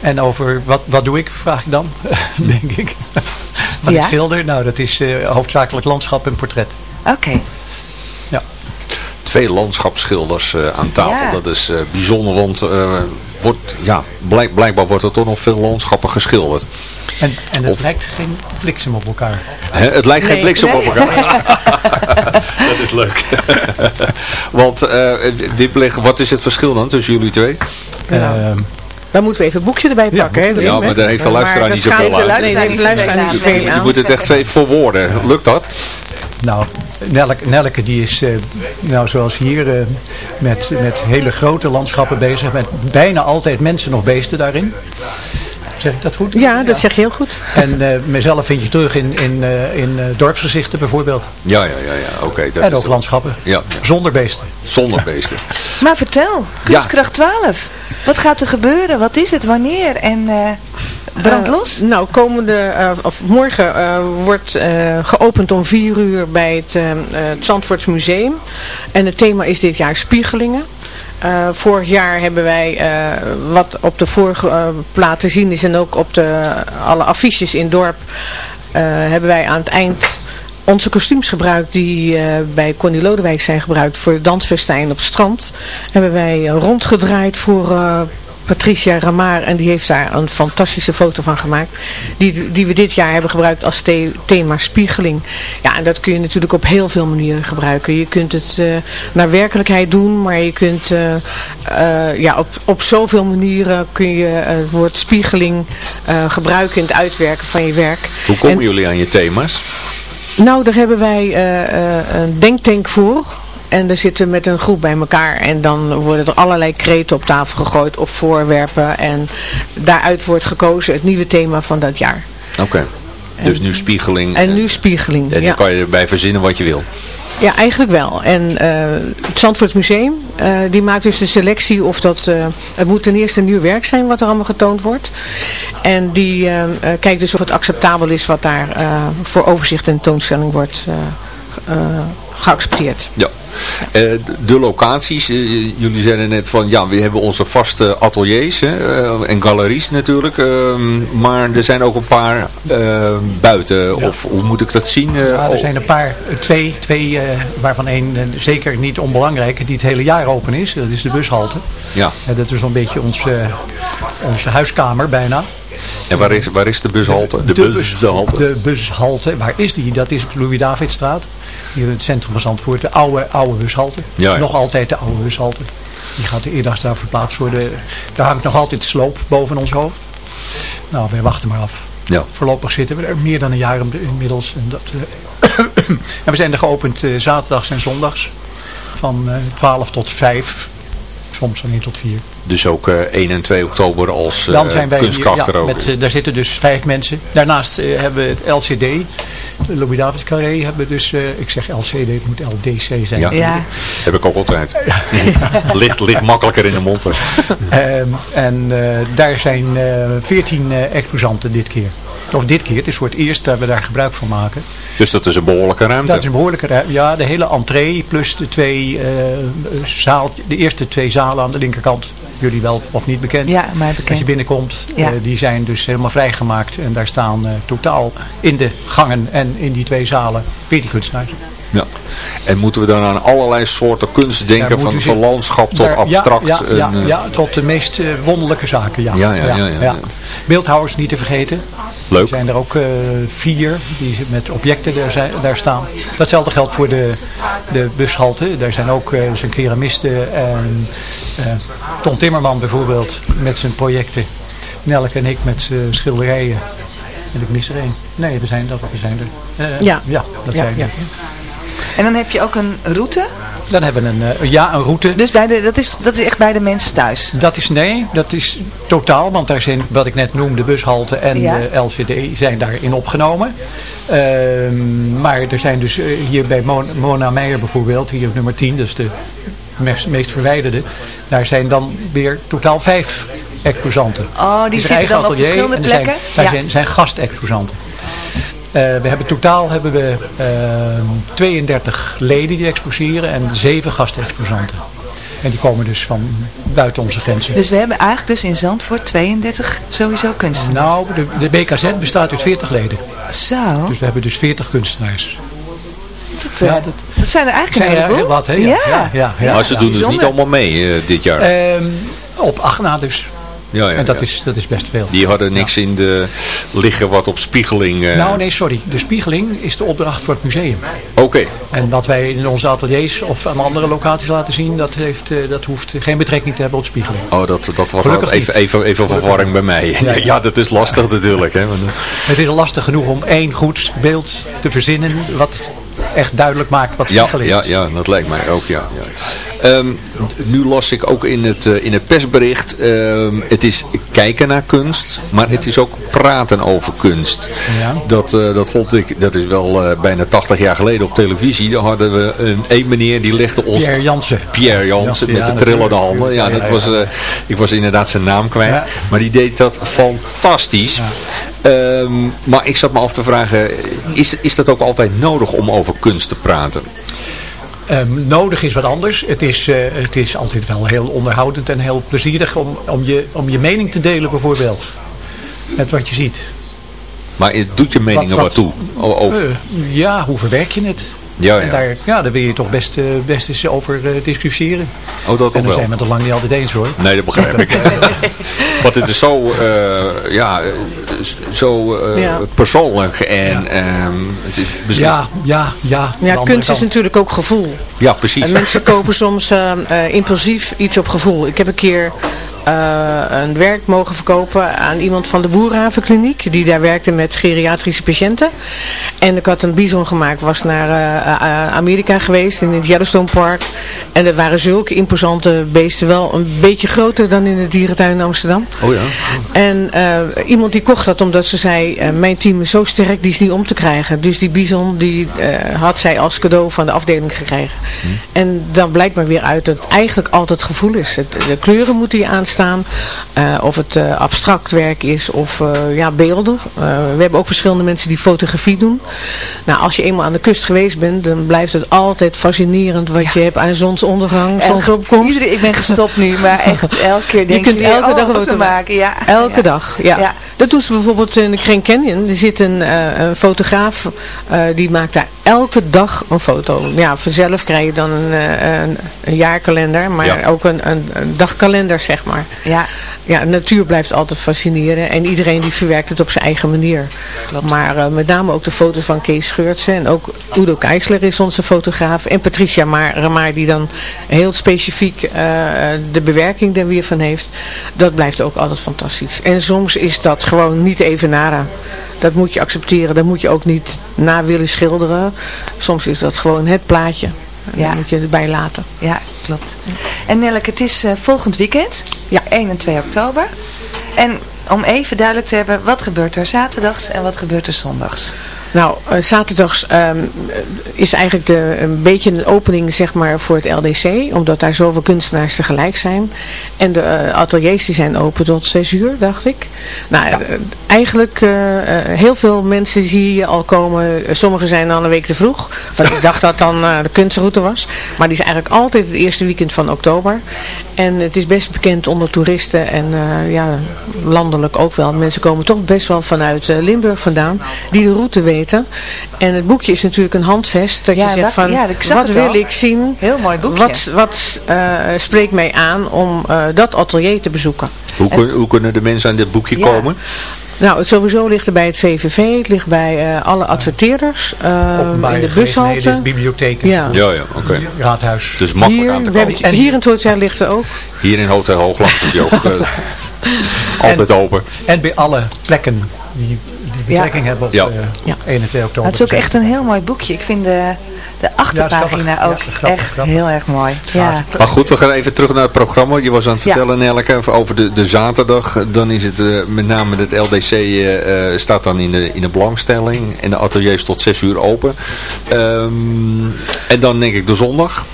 En over, wat, wat doe ik, vraag ik dan, [LAUGHS] denk ik. [LAUGHS] wat ja? ik schilder, nou dat is hoofdzakelijk landschap en portret. Oké. Okay. Twee landschapsschilders uh, aan tafel. Ja. Dat is uh, bijzonder, want uh, wordt, ja, blijk, blijkbaar wordt er toch nog veel landschappen geschilderd. En, en het of... lijkt geen bliksem op elkaar. He, het lijkt nee. geen bliksem nee. op elkaar. [LAUGHS] dat is leuk. [LAUGHS] want, Wip, wat is het verschil dan tussen jullie twee? Ja. Dan moeten we even een boekje erbij pakken. Ja, hè, ja maar daar heeft de luisteraar niet zoveel aan. Nee, nee, de luisteraar niet zoveel aan. Je moet het echt even verwoorden. Lukt dat? Nou, Nelke, Nelke die is, uh, nou zoals hier, uh, met, met hele grote landschappen bezig. Met bijna altijd mensen nog beesten daarin. Zeg ik dat goed? Ja, dat ja. zeg je heel goed. En uh, mezelf vind je terug in, in, in dorpsgezichten bijvoorbeeld. Ja, ja, ja. ja. oké. Okay, en ook landschappen. Ja. Zonder beesten. Zonder beesten. [LAUGHS] maar vertel, Kunstkracht 12. Wat gaat er gebeuren? Wat is het? Wanneer? En... Brand los? Uh, nou, komende, uh, of morgen wordt geopend om vier uur bij het, het Zandvoorts Museum. En het thema is dit jaar spiegelingen. vorig jaar hebben wij, wat op de vorige plaat te zien is en ook op de, alle affiches in het dorp, hebben wij aan het eind onze kostuums gebruikt die bij Connie Lodewijk zijn gebruikt voor dansfestijn op strand. Hebben wij rondgedraaid voor Patricia Ramar en die heeft daar een fantastische foto van gemaakt. Die, die we dit jaar hebben gebruikt als the thema spiegeling. Ja, en dat kun je natuurlijk op heel veel manieren gebruiken. Je kunt het uh, naar werkelijkheid doen, maar je kunt uh, uh, ja, op, op zoveel manieren kun je het woord spiegeling gebruiken in het uitwerken van je werk. Hoe komen en, jullie aan je thema's? Nou, daar hebben wij een denktank voor. En dan zitten we met een groep bij elkaar. En dan worden er allerlei kreten op tafel gegooid of voorwerpen. En daaruit wordt gekozen het nieuwe thema van dat jaar. Oké. Okay. Dus nu spiegeling. En, en nu spiegeling, En ja. dan kan je erbij verzinnen wat je wil. Ja, eigenlijk wel. En uh, het Zandvoort Museum, uh, die maakt dus de selectie of dat... Uh, het moet ten eerste nieuw werk zijn wat er allemaal getoond wordt. En die kijkt dus of het acceptabel is wat daar voor overzicht en toonstelling wordt geaccepteerd. Ja. Uh, de locaties, uh, jullie zeiden net van ja, we hebben onze vaste ateliers hè, uh, en galeries natuurlijk, maar er zijn ook een paar buiten, ja. of hoe moet ik dat zien? ja, er zijn een paar, twee, twee waarvan één zeker niet onbelangrijk, die het hele jaar open is, dat is de bushalte. Ja. dat is een beetje ons, onze huiskamer bijna. En waar is, waar is de bushalte? De, de bushalte. De bushalte, waar is die? Dat is op Louis-Davidstraat. Hier in het centrum van Zandvoort. De oude, oude bushalte. Ja, ja. Nog altijd de oude bushalte. Die gaat eerder daar verplaatst worden. Daar hangt nog altijd sloop boven ons hoofd. Nou, we wachten maar af. Ja. Voorlopig zitten we er meer dan een jaar inmiddels. En, dat, uh, [COUGHS] en we zijn er geopend uh, zaterdags en zondags. Van uh, 12 tot 5. Soms van 1 tot 4. Dus ook eh, 1 en 2 oktober als eh Dan zijn wij kunstkracht ja, ook. met, eh, daar zitten dus vijf mensen. Daarnaast eh, hebben we het LCD, de Louis Davids Carré, hebben we dus, eh, ik zeg LCD, het moet LDC zijn. Ja. heb ik ook altijd. [LAUGHS] ligt, ligt makkelijker in de mond. Ehm, en eh, daar zijn eh 14 eh, exposanten dit keer. Of dit keer, het is voor het eerst dat we daar gebruik van maken. Dus dat is een behoorlijke ruimte. Dat is een behoorlijke ruimte. Ja, de hele entree plus de twee eh, zaal, de eerste twee zalen aan de linkerkant. Jullie wel of niet bekend. Ja, mij bekend. Als je binnenkomt, Ja. eh, die zijn dus helemaal vrijgemaakt. En daar staan eh, totaal in de gangen en in die twee zalen 14 kunstenaars. Ja. En moeten we dan aan allerlei soorten kunst denken, van, van landschap tot daar- abstract? Ja, ja, en, eh, ja, tot de meest eh, wonderlijke zaken. Ja. Ja, ja, ja, ja, ja. Beeldhouwers niet te vergeten. Leuk. Er zijn er ook eh, vier die met objecten daar, zijn, daar staan. Datzelfde geldt voor de, de bushalte. Daar zijn ook eh, zijn keramisten en eh, Ton Timmerman bijvoorbeeld met zijn projecten. Nelke en ik met zijn schilderijen. En ik mis er één. Nee, we zijn, dat, we zijn er. Eh, Ja. ja, dat Ja, zijn ja. er. En dan heb je ook een route. Dan hebben we een, eh, ja, een route. Dus bij de, dat, is, dat is echt bij de mensen thuis. Dat is nee, dat is totaal, want daar zijn wat ik net noemde, bushalte en Ja. de LCD zijn daarin opgenomen. Ehm, maar er zijn dus eh, hier bij Mon- Mona Meijer bijvoorbeeld, hier op nummer 10, dat is de meest, meest verwijderde, daar zijn dan weer totaal vijf exposanten. Oh, die zitten dan op verschillende en er zijn- plekken? Daar Ja. zijn, zijn gastexposanten. Eh, we hebben totaal hebben we ehm, 32 leden die exposeren en 7 gastexposanten. En die komen dus van buiten onze grenzen. Dus we hebben eigenlijk dus in Zandvoort 32 sowieso kunstenaars. Nou, de, de BKZ bestaat uit 40 leden. Zo. Dus we hebben dus 40 kunstenaars. Dat, eh, dat zijn er eigenlijk zijn een er heleboel. heel wat, hè? Ja, ja, ja, ja. maar ze Ja, doen dus niet allemaal mee eh, dit jaar. Ehm, op acht na dus. Ja, ja, en dat, ja. is, dat is best veel. Die hadden niks in de liggen wat op spiegeling... eh, Nou nee, sorry. De spiegeling is de opdracht voor het museum. Oké. En wat wij in onze ateliers of aan andere locaties laten zien, dat, heeft, eh, dat hoeft geen betrekking te hebben op spiegeling. Oh, dat, dat was Gelukkig even, niet. even, even verwarring bij mij. Ja, Ja, [LAUGHS] ja. dat is lastig natuurlijk. Hè. Het is lastig genoeg om één goed beeld te verzinnen wat echt duidelijk maakt wat Ja, spiegeling ja, is. ja, dat lijkt mij ook, ja. Ehm, nu las ik ook in het, eh, in het persbericht, ehm, het is kijken naar kunst, maar het is ook praten over kunst. Ja. Dat, eh, dat vond ik, dat is wel eh, bijna 80 jaar geleden op televisie, daar hadden we een, een meneer die legde ons... Pierre Jansen. Pierre Jansen Ja, met de trillende handen. Ja, dat was, ik was inderdaad zijn naam kwijt. Maar die deed dat fantastisch. Ehm, maar ik zat me af te vragen, is, is dat ook altijd nodig om over kunst te praten? Ehm, nodig is wat anders. Het is, eh, het is altijd wel heel onderhoudend en heel plezierig om, om, je, om je mening te delen bijvoorbeeld. Met wat je ziet. Maar het doet je meningen wat, Wat- wat- toe? Over, Eh, ja, hoe verwerk je het? Ja, En ja. daar, ja, daar wil je toch best, eh, best eens over eh, discussiëren. Oh, dat en wel. zijn we het er lang niet altijd eens hoor. Nee, dat begrijp ik. [LAUGHS] Want het is zo, eh, ja, zo eh, Ja. persoonlijk en ehm, het is beslist. Ja, ja, ja. Ja, kunst is natuurlijk ook gevoel. Ja, precies. En mensen kopen soms eh, eh, impulsief iets op gevoel. Ik heb een keer eh, een werk mogen verkopen aan iemand van de Boerhavenkliniek. Die daar werkte met geriatrische patiënten. En ik had een bison gemaakt. Was naar eh, eh, Amerika geweest in het Yellowstone Park. En er waren zulke imposante beesten. Wel een beetje groter dan in de dierentuin in Amsterdam. Oh ja. En iemand die kocht dat omdat ze zei, mijn team is zo sterk, die is niet om te krijgen. Dus die bison die had zij als cadeau van de afdeling gekregen. En dan blijkt maar weer uit dat het eigenlijk altijd gevoel is. Het, de kleuren moeten je aanstaan. eh, of het eh, abstract werk is of eh, ja, beelden. Eh, we hebben ook verschillende mensen die fotografie doen. Nou, als je eenmaal aan de kust geweest bent, dan blijft het altijd fascinerend wat je hebt aan zonsondergang, zonsopkomst. Iedere, ik ben gestopt nu, maar echt [LAUGHS] elke keer denk kunt weer, elke oh, dag te te maken. Ja. Elke Ja. dag, ja. Ja. Dat doen ze bijvoorbeeld in de Grand Canyon. Er zit een, eh, een fotograaf, eh, die maakt daar elke dag een foto. Ja, vanzelf krijg je dan een, eh, een, een jaarkalender, maar Ja. ook een, een, een dagkalender, zeg maar. Ja. Ja, natuur blijft altijd fascineren en iedereen die verwerkt het op zijn eigen manier. Maar eh, met name ook de foto's van Kees Scheurtsen en ook Udo Keisler is onze fotograaf en Patricia Maar, Ramaar die dan heel specifiek eh, de bewerking er weer van heeft. Dat blijft ook altijd fantastisch. En soms is dat gewoon niet even nara. Dat moet je accepteren, dat moet je ook niet na willen schilderen. Soms is dat gewoon het plaatje. Ja. Dat moet je erbij laten. Ja. klopt. En Nelk, het is eh, volgend weekend. Ja. 1 en 2 oktober. En om even duidelijk te hebben, wat gebeurt er zaterdags en wat gebeurt er zondags? Nou, uh, zaterdags um, is eigenlijk de, een beetje een opening zeg maar, voor het LDC. Omdat daar zoveel kunstenaars tegelijk zijn. En de uh, ateliers die zijn open tot 6 uur, dacht ik. Nou, ja. uh, eigenlijk heel veel mensen zie je al komen. Sommigen zijn al een week te vroeg. Want ik dacht dat dan de kunstroute was. Maar die is eigenlijk altijd het eerste weekend van oktober. En het is best bekend onder toeristen en ja, landelijk ook wel. Mensen komen toch best wel vanuit Limburg vandaan. Die de route weten en het boekje is natuurlijk een handvest. Dat ja, je zegt van, ja, wat wil al. ik zien? Heel mooi boekje. Wat, wat uh, spreekt mij aan om uh, dat atelier te bezoeken? Hoe, kun, hoe, kunnen de mensen aan dit boekje ja. komen? Nou, het sowieso ligt er bij het VVV, het ligt bij uh, alle adverteerders, uh, in de bushalte. bibliotheken. Ja, ja, ja oké. Okay. Raadhuis. Dus makkelijk hier, aan te komen. En hier in het hotel ligt ze ook. Hier in Hotel Hoogland is die ook [LAUGHS] altijd en, open. En bij alle plekken die betrekking ja. hebben op ja. uh, ja. 1 en 2 oktober. Het is ook echt een heel mooi boekje. Ik vind de, de achterpagina ja, ook grappig, echt grappig. heel erg mooi. Ja. Maar goed, we gaan even terug naar het programma. Je was aan het vertellen, Nelke, over de, de zaterdag. Dan is het uh, met name het LDC uh, staat dan in de, in de belangstelling. En de ateliers tot 6 uur open. Um, en dan denk ik de zondag.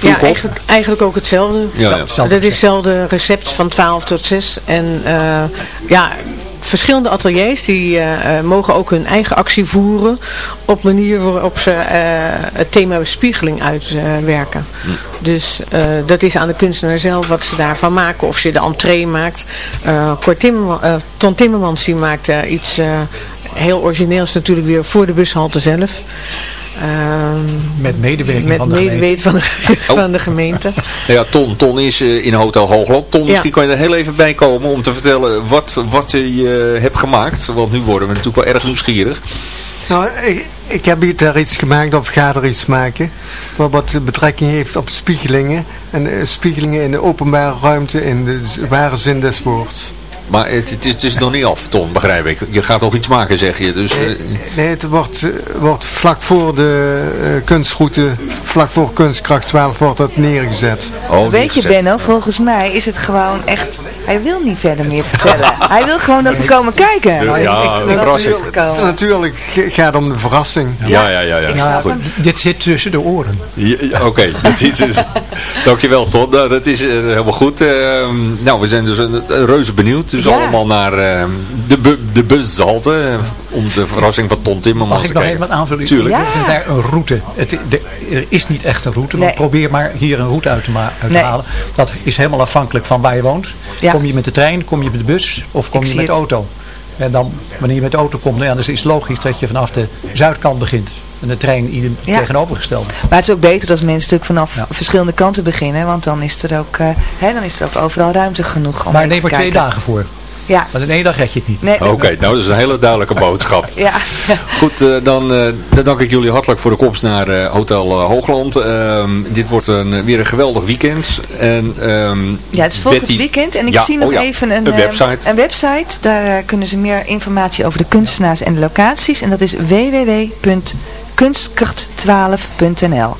Ja, eigenlijk, eigenlijk ook hetzelfde. Ja, ja. Dat is hetzelfde recept van 12 tot 6. En uh, ja, verschillende ateliers die uh, mogen ook hun eigen actie voeren op manier waarop ze uh, het thema bespiegeling uitwerken. Uh, dus dat is aan de kunstenaar zelf wat ze daarvan maken. Of ze de entree maakt. Kort Timmerman, Ton Timmermans die maakt iets heel origineels natuurlijk weer voor de bushalte zelf. Um, met medewerking met van de gemeente. Van de, van de gemeente. Nou ja, Ton, Ton is uh, in Hotel Hoogland. Ton, misschien ja. kan je er heel even bij komen om te vertellen wat, wat je uh, hebt gemaakt. Want nu worden we natuurlijk wel erg nieuwsgierig. Nou, ik, ik heb hier daar iets gemaakt of ga er iets maken. Wat betrekking heeft op spiegelingen. En uh, spiegelingen in de openbare ruimte in de ware zin des woords. Maar het, het, is, het, is, nog niet af, Ton, begrijp ik. Je gaat nog iets maken, zeg je. Dus, nee, nee, het wordt, wordt vlak voor de uh, kunstroute, vlak voor kunstkracht 12 wordt dat neergezet. Oh, Weet je Benno, volgens mij is het gewoon echt... Hij wil niet verder meer vertellen. [LAUGHS] hij wil gewoon dat we komen kijken. Ja, ja een verrassing. Natuurlijk gaat het om de verrassing. Ja, ja, ja. ja, ja goed. Dit zit tussen de oren. Ja, Oké, [LAUGHS] okay. is... dankjewel Ton. Nou, dat is uh, helemaal goed. Uh, nou, we zijn dus een, reuze benieuwd. Dus ja. allemaal naar uh, de, bu de bushalte. Om de verrassing van Ton Timmermans te kijken. Mag ik nog even wat aanvullen? Tuurlijk. Ja. Het is daar een route. Het, de, er is niet echt een route. Nee. Maar probeer maar hier een route uit te, uit nee. halen. Dat is helemaal afhankelijk van waar je woont. Ja. Kom je met de trein, kom je met de bus of kom ik je met de auto? En dan, wanneer je met de auto komt, nou ja, dan is het logisch dat je vanaf de zuidkant begint. En de trein ja. tegenovergesteld. Maar het is ook beter als mensen natuurlijk vanaf ja. verschillende kanten beginnen. Want dan is er ook, uh, hè, dan is er ook overal ruimte genoeg om Maar neem er twee dagen voor. Ja. Want in één dag red je het niet. Nee, Oké, okay, nou dat is een hele duidelijke [LAUGHS] boodschap. ja. Goed, uh, dan, uh, dan dank ik jullie hartelijk voor de komst naar uh, Hotel Hoogland. Um, dit wordt een, weer een geweldig weekend. En, um, ja, het is volgend Betty... weekend. En ik ja, zie nog oh ja, even een, een website. een website. Daar kunnen ze meer informatie over de kunstenaars en de locaties. En dat is www.kunstkracht12.nl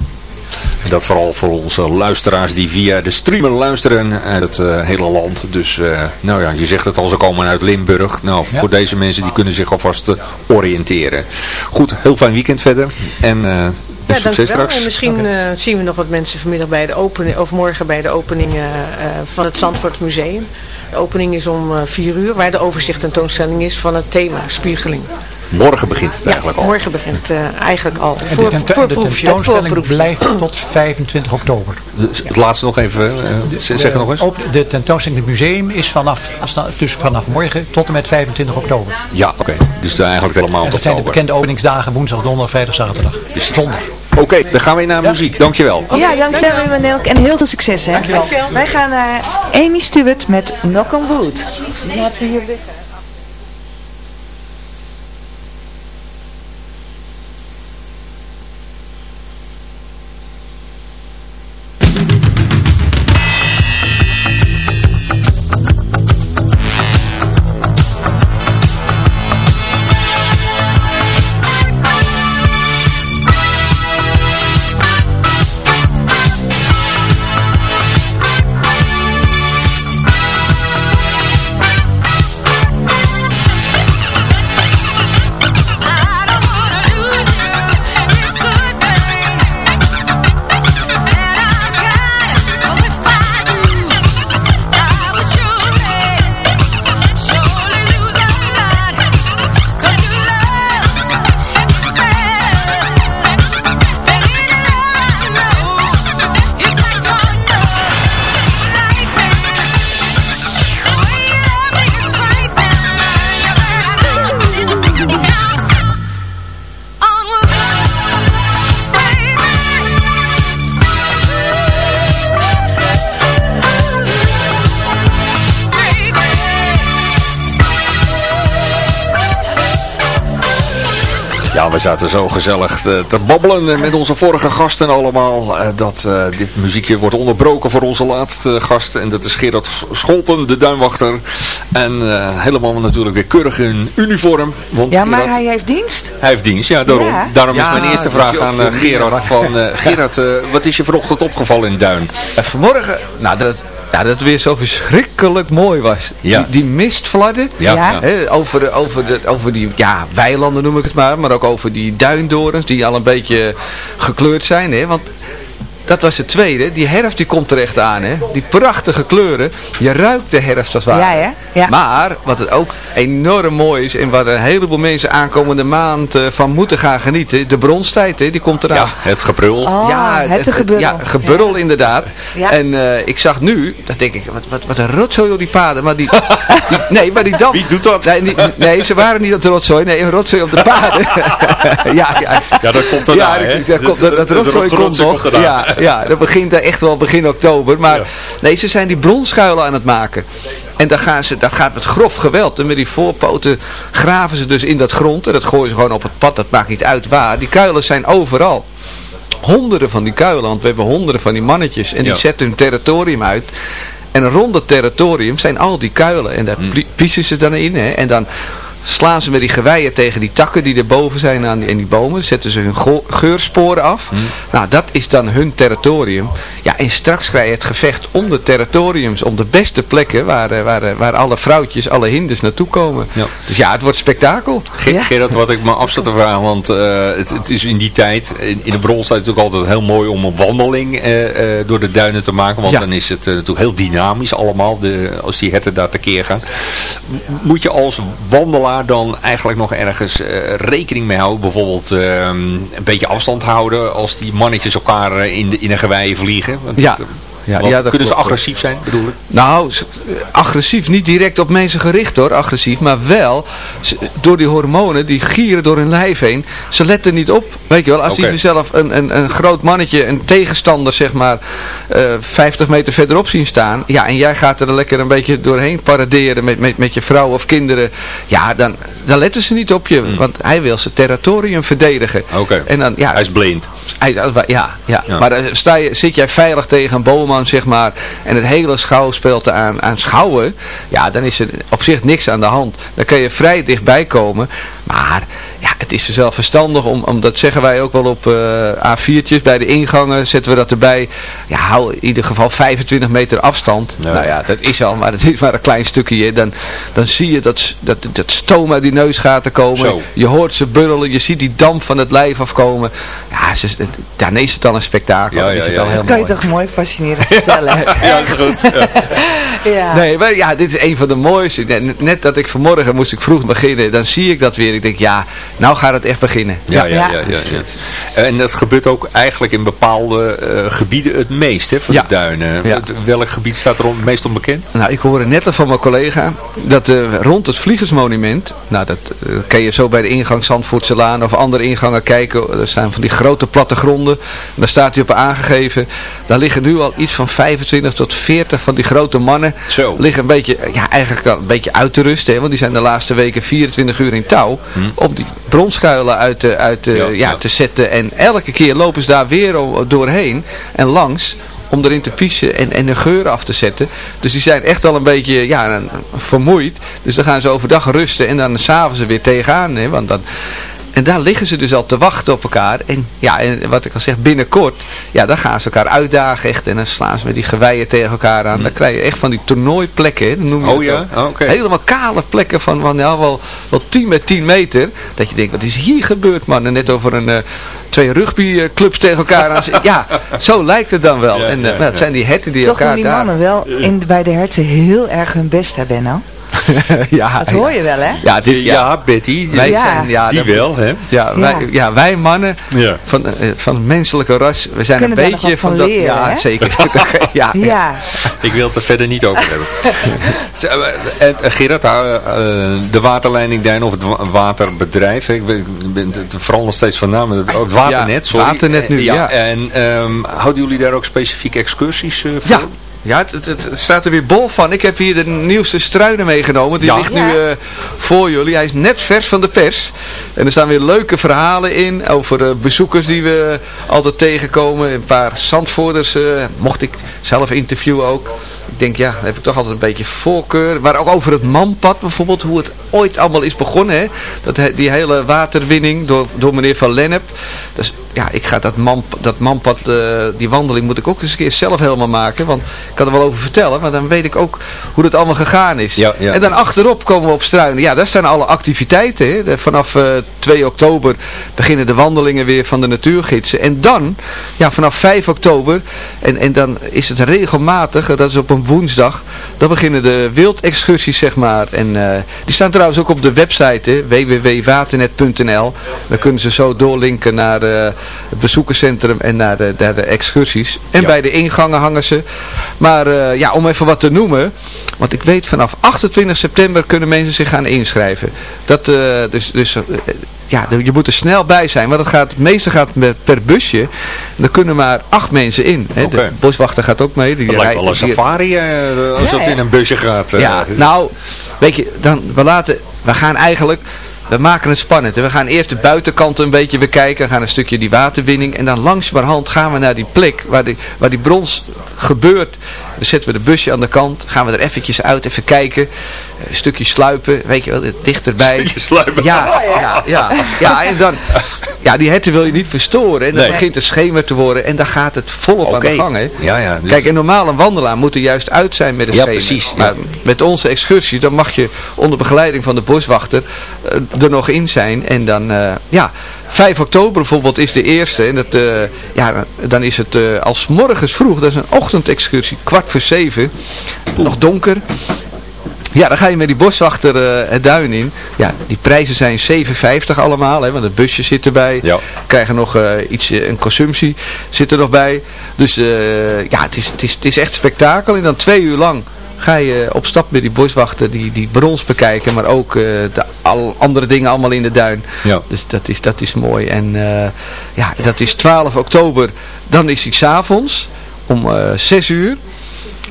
dat vooral voor onze luisteraars die via de streamer luisteren uit het uh, hele land. Dus uh, nou ja, je zegt het al, ze komen uit Limburg. Nou, ja. voor deze mensen die kunnen zich alvast uh, oriënteren. Goed, heel fijn weekend verder. En ja, succes straks. En misschien okay. zien we nog wat mensen vanmiddag bij de opening, of morgen bij de opening van het Zandvoort Museum. De opening is om 4 uur, waar de overzicht tentoonstelling is van het thema spiegeling. Morgen begint het eigenlijk al. morgen begint uh, eigenlijk al. En voor, de, tenta voor de tentoonstelling blijft tot 25 oktober. Dus het laatste nog even, uh, zeg nog eens. De tentoonstelling in het museum is vanaf, dus vanaf morgen tot en met 25 oktober. Ja, oké. Okay. Dus eigenlijk helemaal tot Dat zijn de bekende openingsdagen, woensdag, donderdag, vrijdag, zaterdag. Dus zondag. Oké, okay, dan gaan we naar muziek. Dankjewel. Ja, dankjewel Emanuel. En heel veel succes hè. Dankjewel. Wij gaan naar Amy Stewart met Knock on Wood. Laten we hier liggen. We zaten zo gezellig te, te babbelen met onze vorige gasten allemaal. eh, dat eh, dit muziekje wordt onderbroken voor onze laatste gast. En dat is Gerard Scholten, de duinwachter. En eh, helemaal natuurlijk weer keurig in uniform. Want Ja, maar Gerard- hij heeft dienst. hij heeft dienst, ja, daarom. Ja. Daarom is Ja, mijn eerste vraag aan eh, Gerard. Van, eh, Gerard, eh, wat is je vanochtend opgevallen in Duin? En vanmorgen, nou dat, ja, dat het weer zo verschrikkelijk mooi was. Ja. Die, die mistvladden, Ja. Ja. hè, over, de, over, de, over die ja, weilanden noem ik het maar, maar ook over die duindorens die al een beetje gekleurd zijn. Hè, want dat was het tweede, die herfst die komt terecht aan. Hè, die prachtige kleuren, je ruikt de herfst als het ware. Ja, hè? Ja. Maar wat het ook enorm mooi is en waar een heleboel mensen aankomende maand eh, van moeten gaan genieten, de bronstijd hè, die komt eraan. Ja, het gebrul. Oh, het te geburrel. Ja, geburrel inderdaad. Ja. En eh, ik zag nu, dat denk ik, wat, wat, wat een rotzooi op die paden. Maar die, die- [LAUGHS] nee, maar die dam. Wie doet dat? Nee, die- nee, ze waren niet op de rotzooi. Nee, een rotzooi op de paden. [LAUGHS] ja, ja. Ja, dat komt daarna, Ja, hè? dat, dat, komt- dat, dat De- de- de rotzooi komt nog. daarna. ja, [LAUGHS] ja, dat begint echt wel begin oktober. Maar nee, ze zijn die bronschuilen aan het maken. En dan gaan ze, dat gaat met grof geweld. En met die voorpoten graven ze dus in dat grond. En dat gooien ze gewoon op het pad. Dat maakt niet uit waar. Die kuilen zijn overal honderden van die kuilen, want we hebben honderden van die mannetjes en die Ja. zetten hun territorium uit. En rond het territorium zijn al die kuilen en daar plie- piezen ze dan in. Hè, en dan slaan ze met die geweien tegen die takken die erboven zijn aan die, in die bomen. Zetten ze hun geursporen af. Nou, dat is dan hun territorium. Ja, en straks krijg je het gevecht om de territoriums, om de beste plekken waar, eh, waar, eh, waar alle vrouwtjes, alle hinders naartoe komen. Ja. Dus ja, het wordt spektakel. Ger- Gerard, wat ik me af zat te vragen, want eh, het, het is in die tijd, in, in de bronstijd natuurlijk altijd heel mooi om een wandeling eh, eh, door de duinen te maken, want Ja. dan is het natuurlijk heel dynamisch allemaal, de, als die herten daar tekeer gaan. Moet je als wandelaar dan eigenlijk nog ergens eh, rekening mee houden, bijvoorbeeld eh, een beetje afstand houden als die mannetjes elkaar eh, in, de, in een gewei vliegen? Want Ja. dat, eh, Ja, ja, dat kunnen ze agressief zijn, bedoel ik? Nou, eh, agressief, niet direct op mensen gericht hoor, agressief, maar wel door die hormonen, die gieren door hun lijf heen, ze letten niet op. Weet je wel, als Oké. die zelf een, een, een groot mannetje, een tegenstander zeg maar, eh 50 meter verderop zien staan, ja, en jij gaat er lekker een beetje doorheen paraderen met, met, met je vrouw of kinderen, ja, dan, dan letten ze niet op je, want hij wil zijn territorium verdedigen. Hmm. Oké. En dan, ja, Hij is blind. hij, ja, ja, maar dan sta je, zit jij veilig tegen een zeg maar, en het hele schouwspel te aan, aan schouwen, ja, dan is er op zich niks aan de hand. Dan kun je vrij dichtbij komen, maar ja, het is zelf verstandig, om, om, dat zeggen wij ook wel op eh, A4'tjes, bij de ingangen zetten we dat erbij. Ja, hou in ieder geval 25 meter afstand. Nou ja, dat is al, maar het is maar een klein stukje. Dan, dan zie je dat, dat, dat stoom uit die neusgaten komen. Zo. Je hoort ze burrelen, je ziet die damp van het lijf afkomen. Ja, ze, dan is het al een spektakel. Ja, is ja, het ja, al ja. heel Dat kan je mooi. toch mooi fascinerend [LAUGHS] vertellen. Ja, dat is goed. Ja. [LAUGHS] ja. Nee, maar ja, dit is een van de mooiste. Net, net dat ik vanmorgen moest ik vroeg beginnen, dan zie ik dat weer. Ik denk, ja, nou gaat het echt beginnen. Ja, ja, ja. ja, ja. En dat gebeurt ook eigenlijk in bepaalde eh, gebieden het meest, hè, van Ja. de duinen. Welk gebied staat er het meest onbekend? Nou, ik hoorde net al van mijn collega dat eh, rond het Vliegersmonument, nou dat eh, kan je zo bij de ingang Zandvoortselaan of andere ingangen kijken, er staan van die grote plattegronden, en daar staat hij op aangegeven, daar liggen nu al iets van 25 tot 40 van die grote mannen, Zo. liggen een beetje, ja eigenlijk al een beetje uit te rusten, hè, want die zijn de laatste weken 24 uur in touw, om die bronskuilen uit, eh, uit eh, Ja, te zetten en elke keer lopen ze daar weer doorheen en langs, om erin te piezen en, en de geur af te zetten. Dus die zijn echt al een beetje ja, vermoeid. Dus dan gaan ze overdag rusten en dan s'avonds er weer tegenaan. Hè, want dan, en daar liggen ze dus al te wachten op elkaar. En ja, en wat ik al zeg, binnenkort, ja, dan gaan ze elkaar uitdagen echt. En dan slaan ze met die geweien tegen elkaar aan. Dan krijg je echt van die toernooiplekken, noem je Oh dat ja? Oh, oké. Helemaal kale plekken van, van ja, wel, wel 10 met 10 meter. Dat je denkt, wat is hier gebeurd man? En net over een... eh, Twee rugbyclubs tegen elkaar aan. Ja, [LAUGHS] zo lijkt het dan wel. Ja, en eh, ja, nou, het zijn die herten die Toch doen elkaar die daar... mannen wel in, bij de herten heel erg hun best hebben, Benno. [LAUGHS] ja, Dat hoor je wel, hè? Ja, dit, ja. Ja, Betty. Wij Ja. zijn, ja, Die wel, hè? Ja, Ja. Wij, ja, wij mannen Ja. van, eh, van het menselijke ras, we zijn Kunnen een beetje van dat. ja, hè? zeker. [LAUGHS] ja, Ja. Ik wil het er verder niet over hebben. [LAUGHS] Eh, en, eh, Gerard, de waterleiding Duin of het wa- waterbedrijf, ik ben, het vooral nog steeds van naam, het waternet, sorry. Waternet nu, ja. En ehm, houden jullie daar ook specifieke excursies voor? Ja, Ja, het, het, het staat er weer bol van. Ik heb hier de nieuwste struinen meegenomen. Die Ja. ligt nu Ja. eh, voor jullie. Hij is net vers van de pers. En er staan weer leuke verhalen in over eh, bezoekers die we altijd tegenkomen. Een paar Zandvoorders eh, mocht ik zelf interviewen ook. Ik denk, ja, heb ik toch altijd een beetje voorkeur. Maar ook over het manpad bijvoorbeeld, hoe het ooit allemaal is begonnen. Hè? Dat, die hele waterwinning door, door meneer Van Lennep. Dus ja, ik ga dat, man, dat manpad, eh, die wandeling moet ik ook eens een keer zelf helemaal maken. Want ik kan er wel over vertellen, maar dan weet ik ook hoe dat allemaal gegaan is. Ja, ja. En dan achterop komen we op Struinen. Ja, daar staan alle activiteiten. Hè. De- Vanaf eh, 2 oktober beginnen de wandelingen weer van de natuurgidsen. En dan, ja, vanaf 5 oktober, en, en dan is het regelmatig, eh, dat is op een woensdag, dan beginnen de wildexcursies, zeg maar. En eh, die staan trouwens ook op de website, www.waternet.nl. Dan kunnen ze zo doorlinken naar eh, het bezoekerscentrum en naar de, naar de excursies. En bij de ingangen hangen ze. Maar eh, ja, om even wat te noemen, want ik weet vanaf 28 september kunnen mensen zich gaan inschrijven. Dat, dus, dus ja, je moet er snel bij zijn, want het, gaat, het meeste gaat met, per busje. Er kunnen maar acht mensen in. Hè. De boswachter gaat ook mee. Die Dat lijkt wel een safari eh, als Ja, dat in een busje gaat. eh. ja, nou, weet je, dan, we, laten, we gaan eigenlijk, we maken het spannend. We gaan eerst de buitenkant een beetje bekijken, we gaan een stukje die waterwinning en dan langzamerhand gaan we naar die plek waar die, waar die brons gebeurt. Dan zetten we de busje aan de kant, gaan we er eventjes uit, even kijken, een stukje sluipen, weet je wel, dichterbij. Stukje sluipen. Ja, ja, ja, ja, en dan, ja, die herten wil je niet verstoren en dan Nee. begint het schemer te worden en dan gaat het volop aan de gang. Hè. Ja, ja. dus- Kijk, een normale wandelaar moet er juist uit zijn met een Ja, precies, ja. Maar met onze excursie, dan mag je onder begeleiding van de boswachter eh, er nog in zijn. En dan, eh, ja, 5 oktober bijvoorbeeld is de eerste. En dat, eh, ja, dan is het als morgens vroeg, dat is een ochtendexcursie, kwart voor zeven. Nog donker. Ja, dan ga je met die boswachter eh, het duin in. Ja, die prijzen zijn 7,50 allemaal, hè, want het busje zit erbij. Ja. Krijgen nog eh, iets, eh, een consumptie zit er nog bij. Dus ja, het is, het, is, het is echt spektakel. En dan twee uur lang ga je op stap met die boswachter, die, die brons bekijken, maar ook de al andere dingen allemaal in de duin. Ja. Dus dat is, dat is mooi. En ja, dat is 12 oktober. Dan is hij s'avonds om eh 6 uur.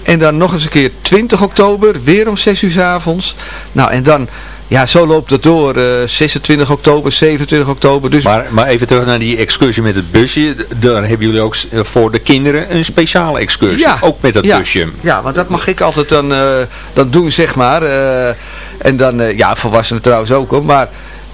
En dan nog eens een keer 20 oktober, weer om 6 uur 's avonds. Nou, en dan, ja, zo loopt het door. eh 26 oktober, 27 oktober. Dus Maar, maar even terug naar die excursie met het busje. Daar hebben jullie ook eh, voor de kinderen een speciale excursie. Ook met dat ja, busje. Ja, want dat mag ik altijd dan, eh, dan doen, zeg maar. en dan, ja, volwassenen trouwens ook hoor. Maar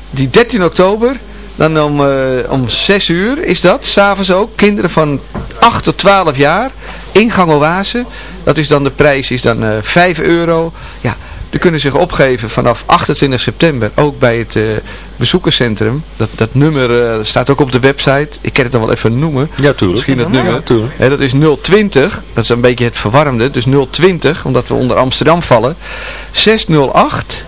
die 13 oktober, dan om, eh, om 6 uur is dat, s'avonds ook. Kinderen van 8 tot 12 jaar, ingang oase. Dat is dan de prijs, is dan eh 5 euro. Ja, die kunnen zich opgeven vanaf 28 september, ook bij het eh, bezoekerscentrum. Dat, dat nummer staat ook op de website. Ik kan het dan wel even noemen. Ja, tuurlijk. Misschien Ja, nummer. tuurlijk. Hè, dat is 020, dat is een beetje het verwarmde. Dus 020, omdat we onder Amsterdam vallen. 608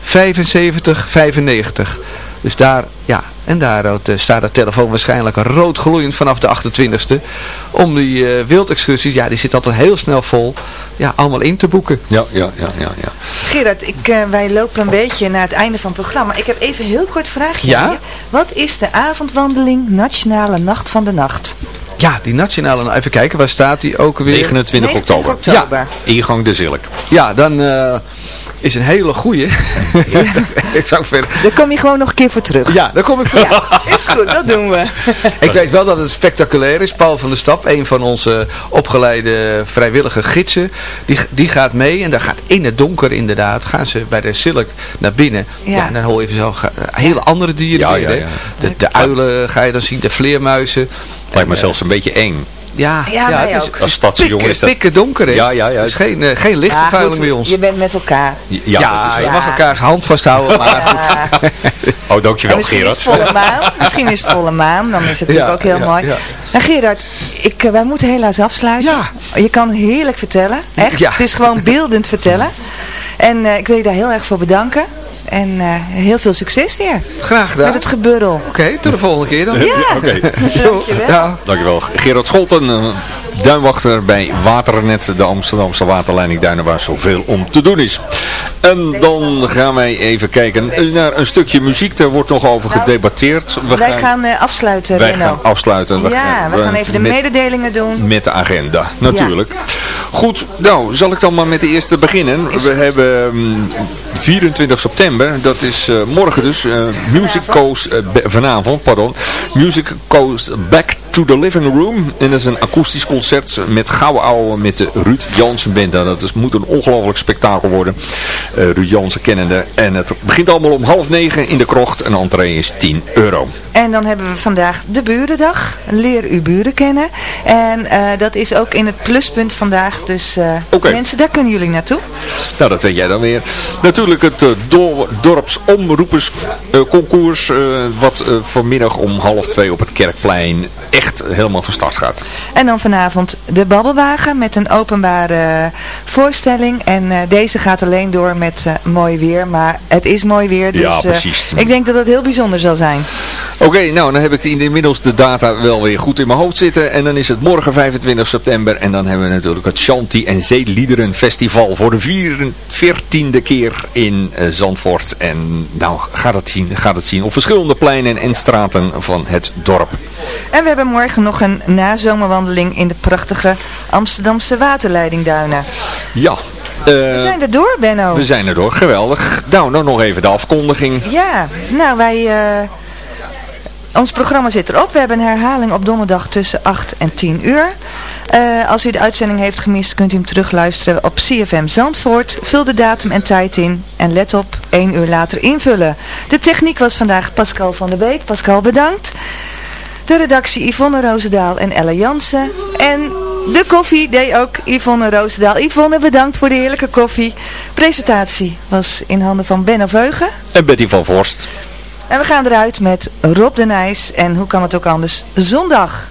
75 95. Dus daar, ja, en daar eh, staat de telefoon waarschijnlijk rood gloeiend vanaf de 28e. Om die eh wildexcursies, ja, die zit altijd heel snel vol, ja, allemaal in te boeken. Ja, ja, ja, ja. ja. Gerard, ik, eh, wij lopen een beetje naar het einde van het programma. Ik heb even een heel kort vraagje Ja? Wat is de avondwandeling Nationale Nacht van de Nacht? Ja, die nationale, nou, even kijken, waar staat die ook weer? 29 oktober. oktober. Ingang de Zilk. Ja, dan eh, is een hele goeie. [LAUGHS] ik zou verder... Daar kom je gewoon nog een keer voor terug. Ja, daar kom ik voor. Ja, is goed, dat doen we. [LAUGHS] Ik weet wel dat het spectaculair is. Paul van der Stap, een van onze opgeleide vrijwillige gidsen, die, die gaat mee. En daar gaat in het donker inderdaad, gaan ze bij de Silk naar binnen. Ja. Ja. en dan hoor je zo hele andere dieren Ja, weer. ja, ja. De, de uilen ga je dan zien, de vleermuizen. Lijkt me zelfs een beetje eng. Ja, Ja, wij het is, ook. Als is stadsjongen pikken, is dat- pikken donker. Hè. Ja, ja, ja. Het is Het- geen, eh, geen Ja, lichtvervuiling bij ons. Je bent met elkaar. Ja, Ja, je mag elkaars hand vasthouden, maar goed. [LAUGHS] Oh, dankjewel misschien Gerard. is het volle maan. Misschien is het volle maan. Dan is het [LAUGHS] natuurlijk Ja, ook heel ja, mooi. ja. En Gerard, ik, eh, wij moeten helaas afsluiten. Ja. Je kan heerlijk vertellen. Echt. Ja. Het is gewoon beeldend vertellen. En eh, ik wil je daar heel erg voor bedanken. En eh, heel veel succes weer. Graag gedaan. Met het geburrel. Oké, tot de volgende keer dan. Ja. Oké. [LAUGHS] Dankjewel. Ja. Dankjewel. Gerard Scholten, eh, duinwachter bij Waternet, de Amsterdamse waterleiding Duinen, waar zoveel om te doen is. En dan gaan wij even kijken naar een stukje muziek. Daar wordt nog over gedebatteerd. We Wij gaan eh, afsluiten, wij gaan afsluiten. Ja, we gaan even de met- mededelingen doen. Met de agenda, natuurlijk. Goed, nou, zal ik dan maar met de eerste beginnen. We hebben mm, 24 september, dat is eh, morgen dus, eh, Music Coast, eh, vanavond, pardon, Music Coast Back to the Living Room. En dat is een akoestisch concert met gouden ouwe met de Ruud Jansen Band. Nou, dat is, moet een ongelooflijk spektakel worden, Eh Ruud Jansen kennende. En het begint allemaal om half negen in de krocht. Een entree is 10 euro. En dan hebben we vandaag de Burendag. Leer uw buren kennen. En eh, dat is ook in het pluspunt vandaag. Dus eh, mensen, daar kunnen jullie naartoe. Nou, dat weet jij dan weer. Natuurlijk het uh, dorpsomroepersconcours, uh, wat uh, vanmiddag om half twee op het Kerkplein echt helemaal van start gaat. En dan vanavond de Babbelwagen met een openbare voorstelling. En uh, deze gaat alleen door met uh, mooi weer. Maar het is mooi weer, dus ja, precies. ik denk dat het heel bijzonder zal zijn. Oké, okay, nou dan heb ik inmiddels de data wel weer goed in mijn hoofd zitten. En dan is het morgen 25 september. En dan hebben we natuurlijk het Shanti en Zeeliederen Festival voor de 14e keer in Zandvoort. En nou, gaat het, zien, gaat het zien op verschillende pleinen en straten van het dorp. En we hebben morgen nog een nazomerwandeling in de prachtige Amsterdamse waterleidingduinen. Ja, uh, we zijn er door, Benno. We zijn er door, geweldig. Nou, nou nog even de afkondiging. Ja, nou wij... Uh, ons programma zit erop. We hebben een herhaling op donderdag tussen 8 en 10 uur. Uh, als u de uitzending heeft gemist, kunt u hem terugluisteren op CFM Zandvoort. Vul de datum en tijd in en let op, 1 uur later invullen. De techniek was vandaag Pascal van der Beek. Pascal, bedankt. De redactie Yvonne Roosendaal en Ella Jansen. En de koffie deed ook Yvonne Roosendaal. Yvonne, bedankt voor de heerlijke koffie. Presentatie was in handen van Benno Veugen. En Betty van Vorst. En we gaan eruit met Rob de Nijs. En hoe kan het ook anders? Zondag.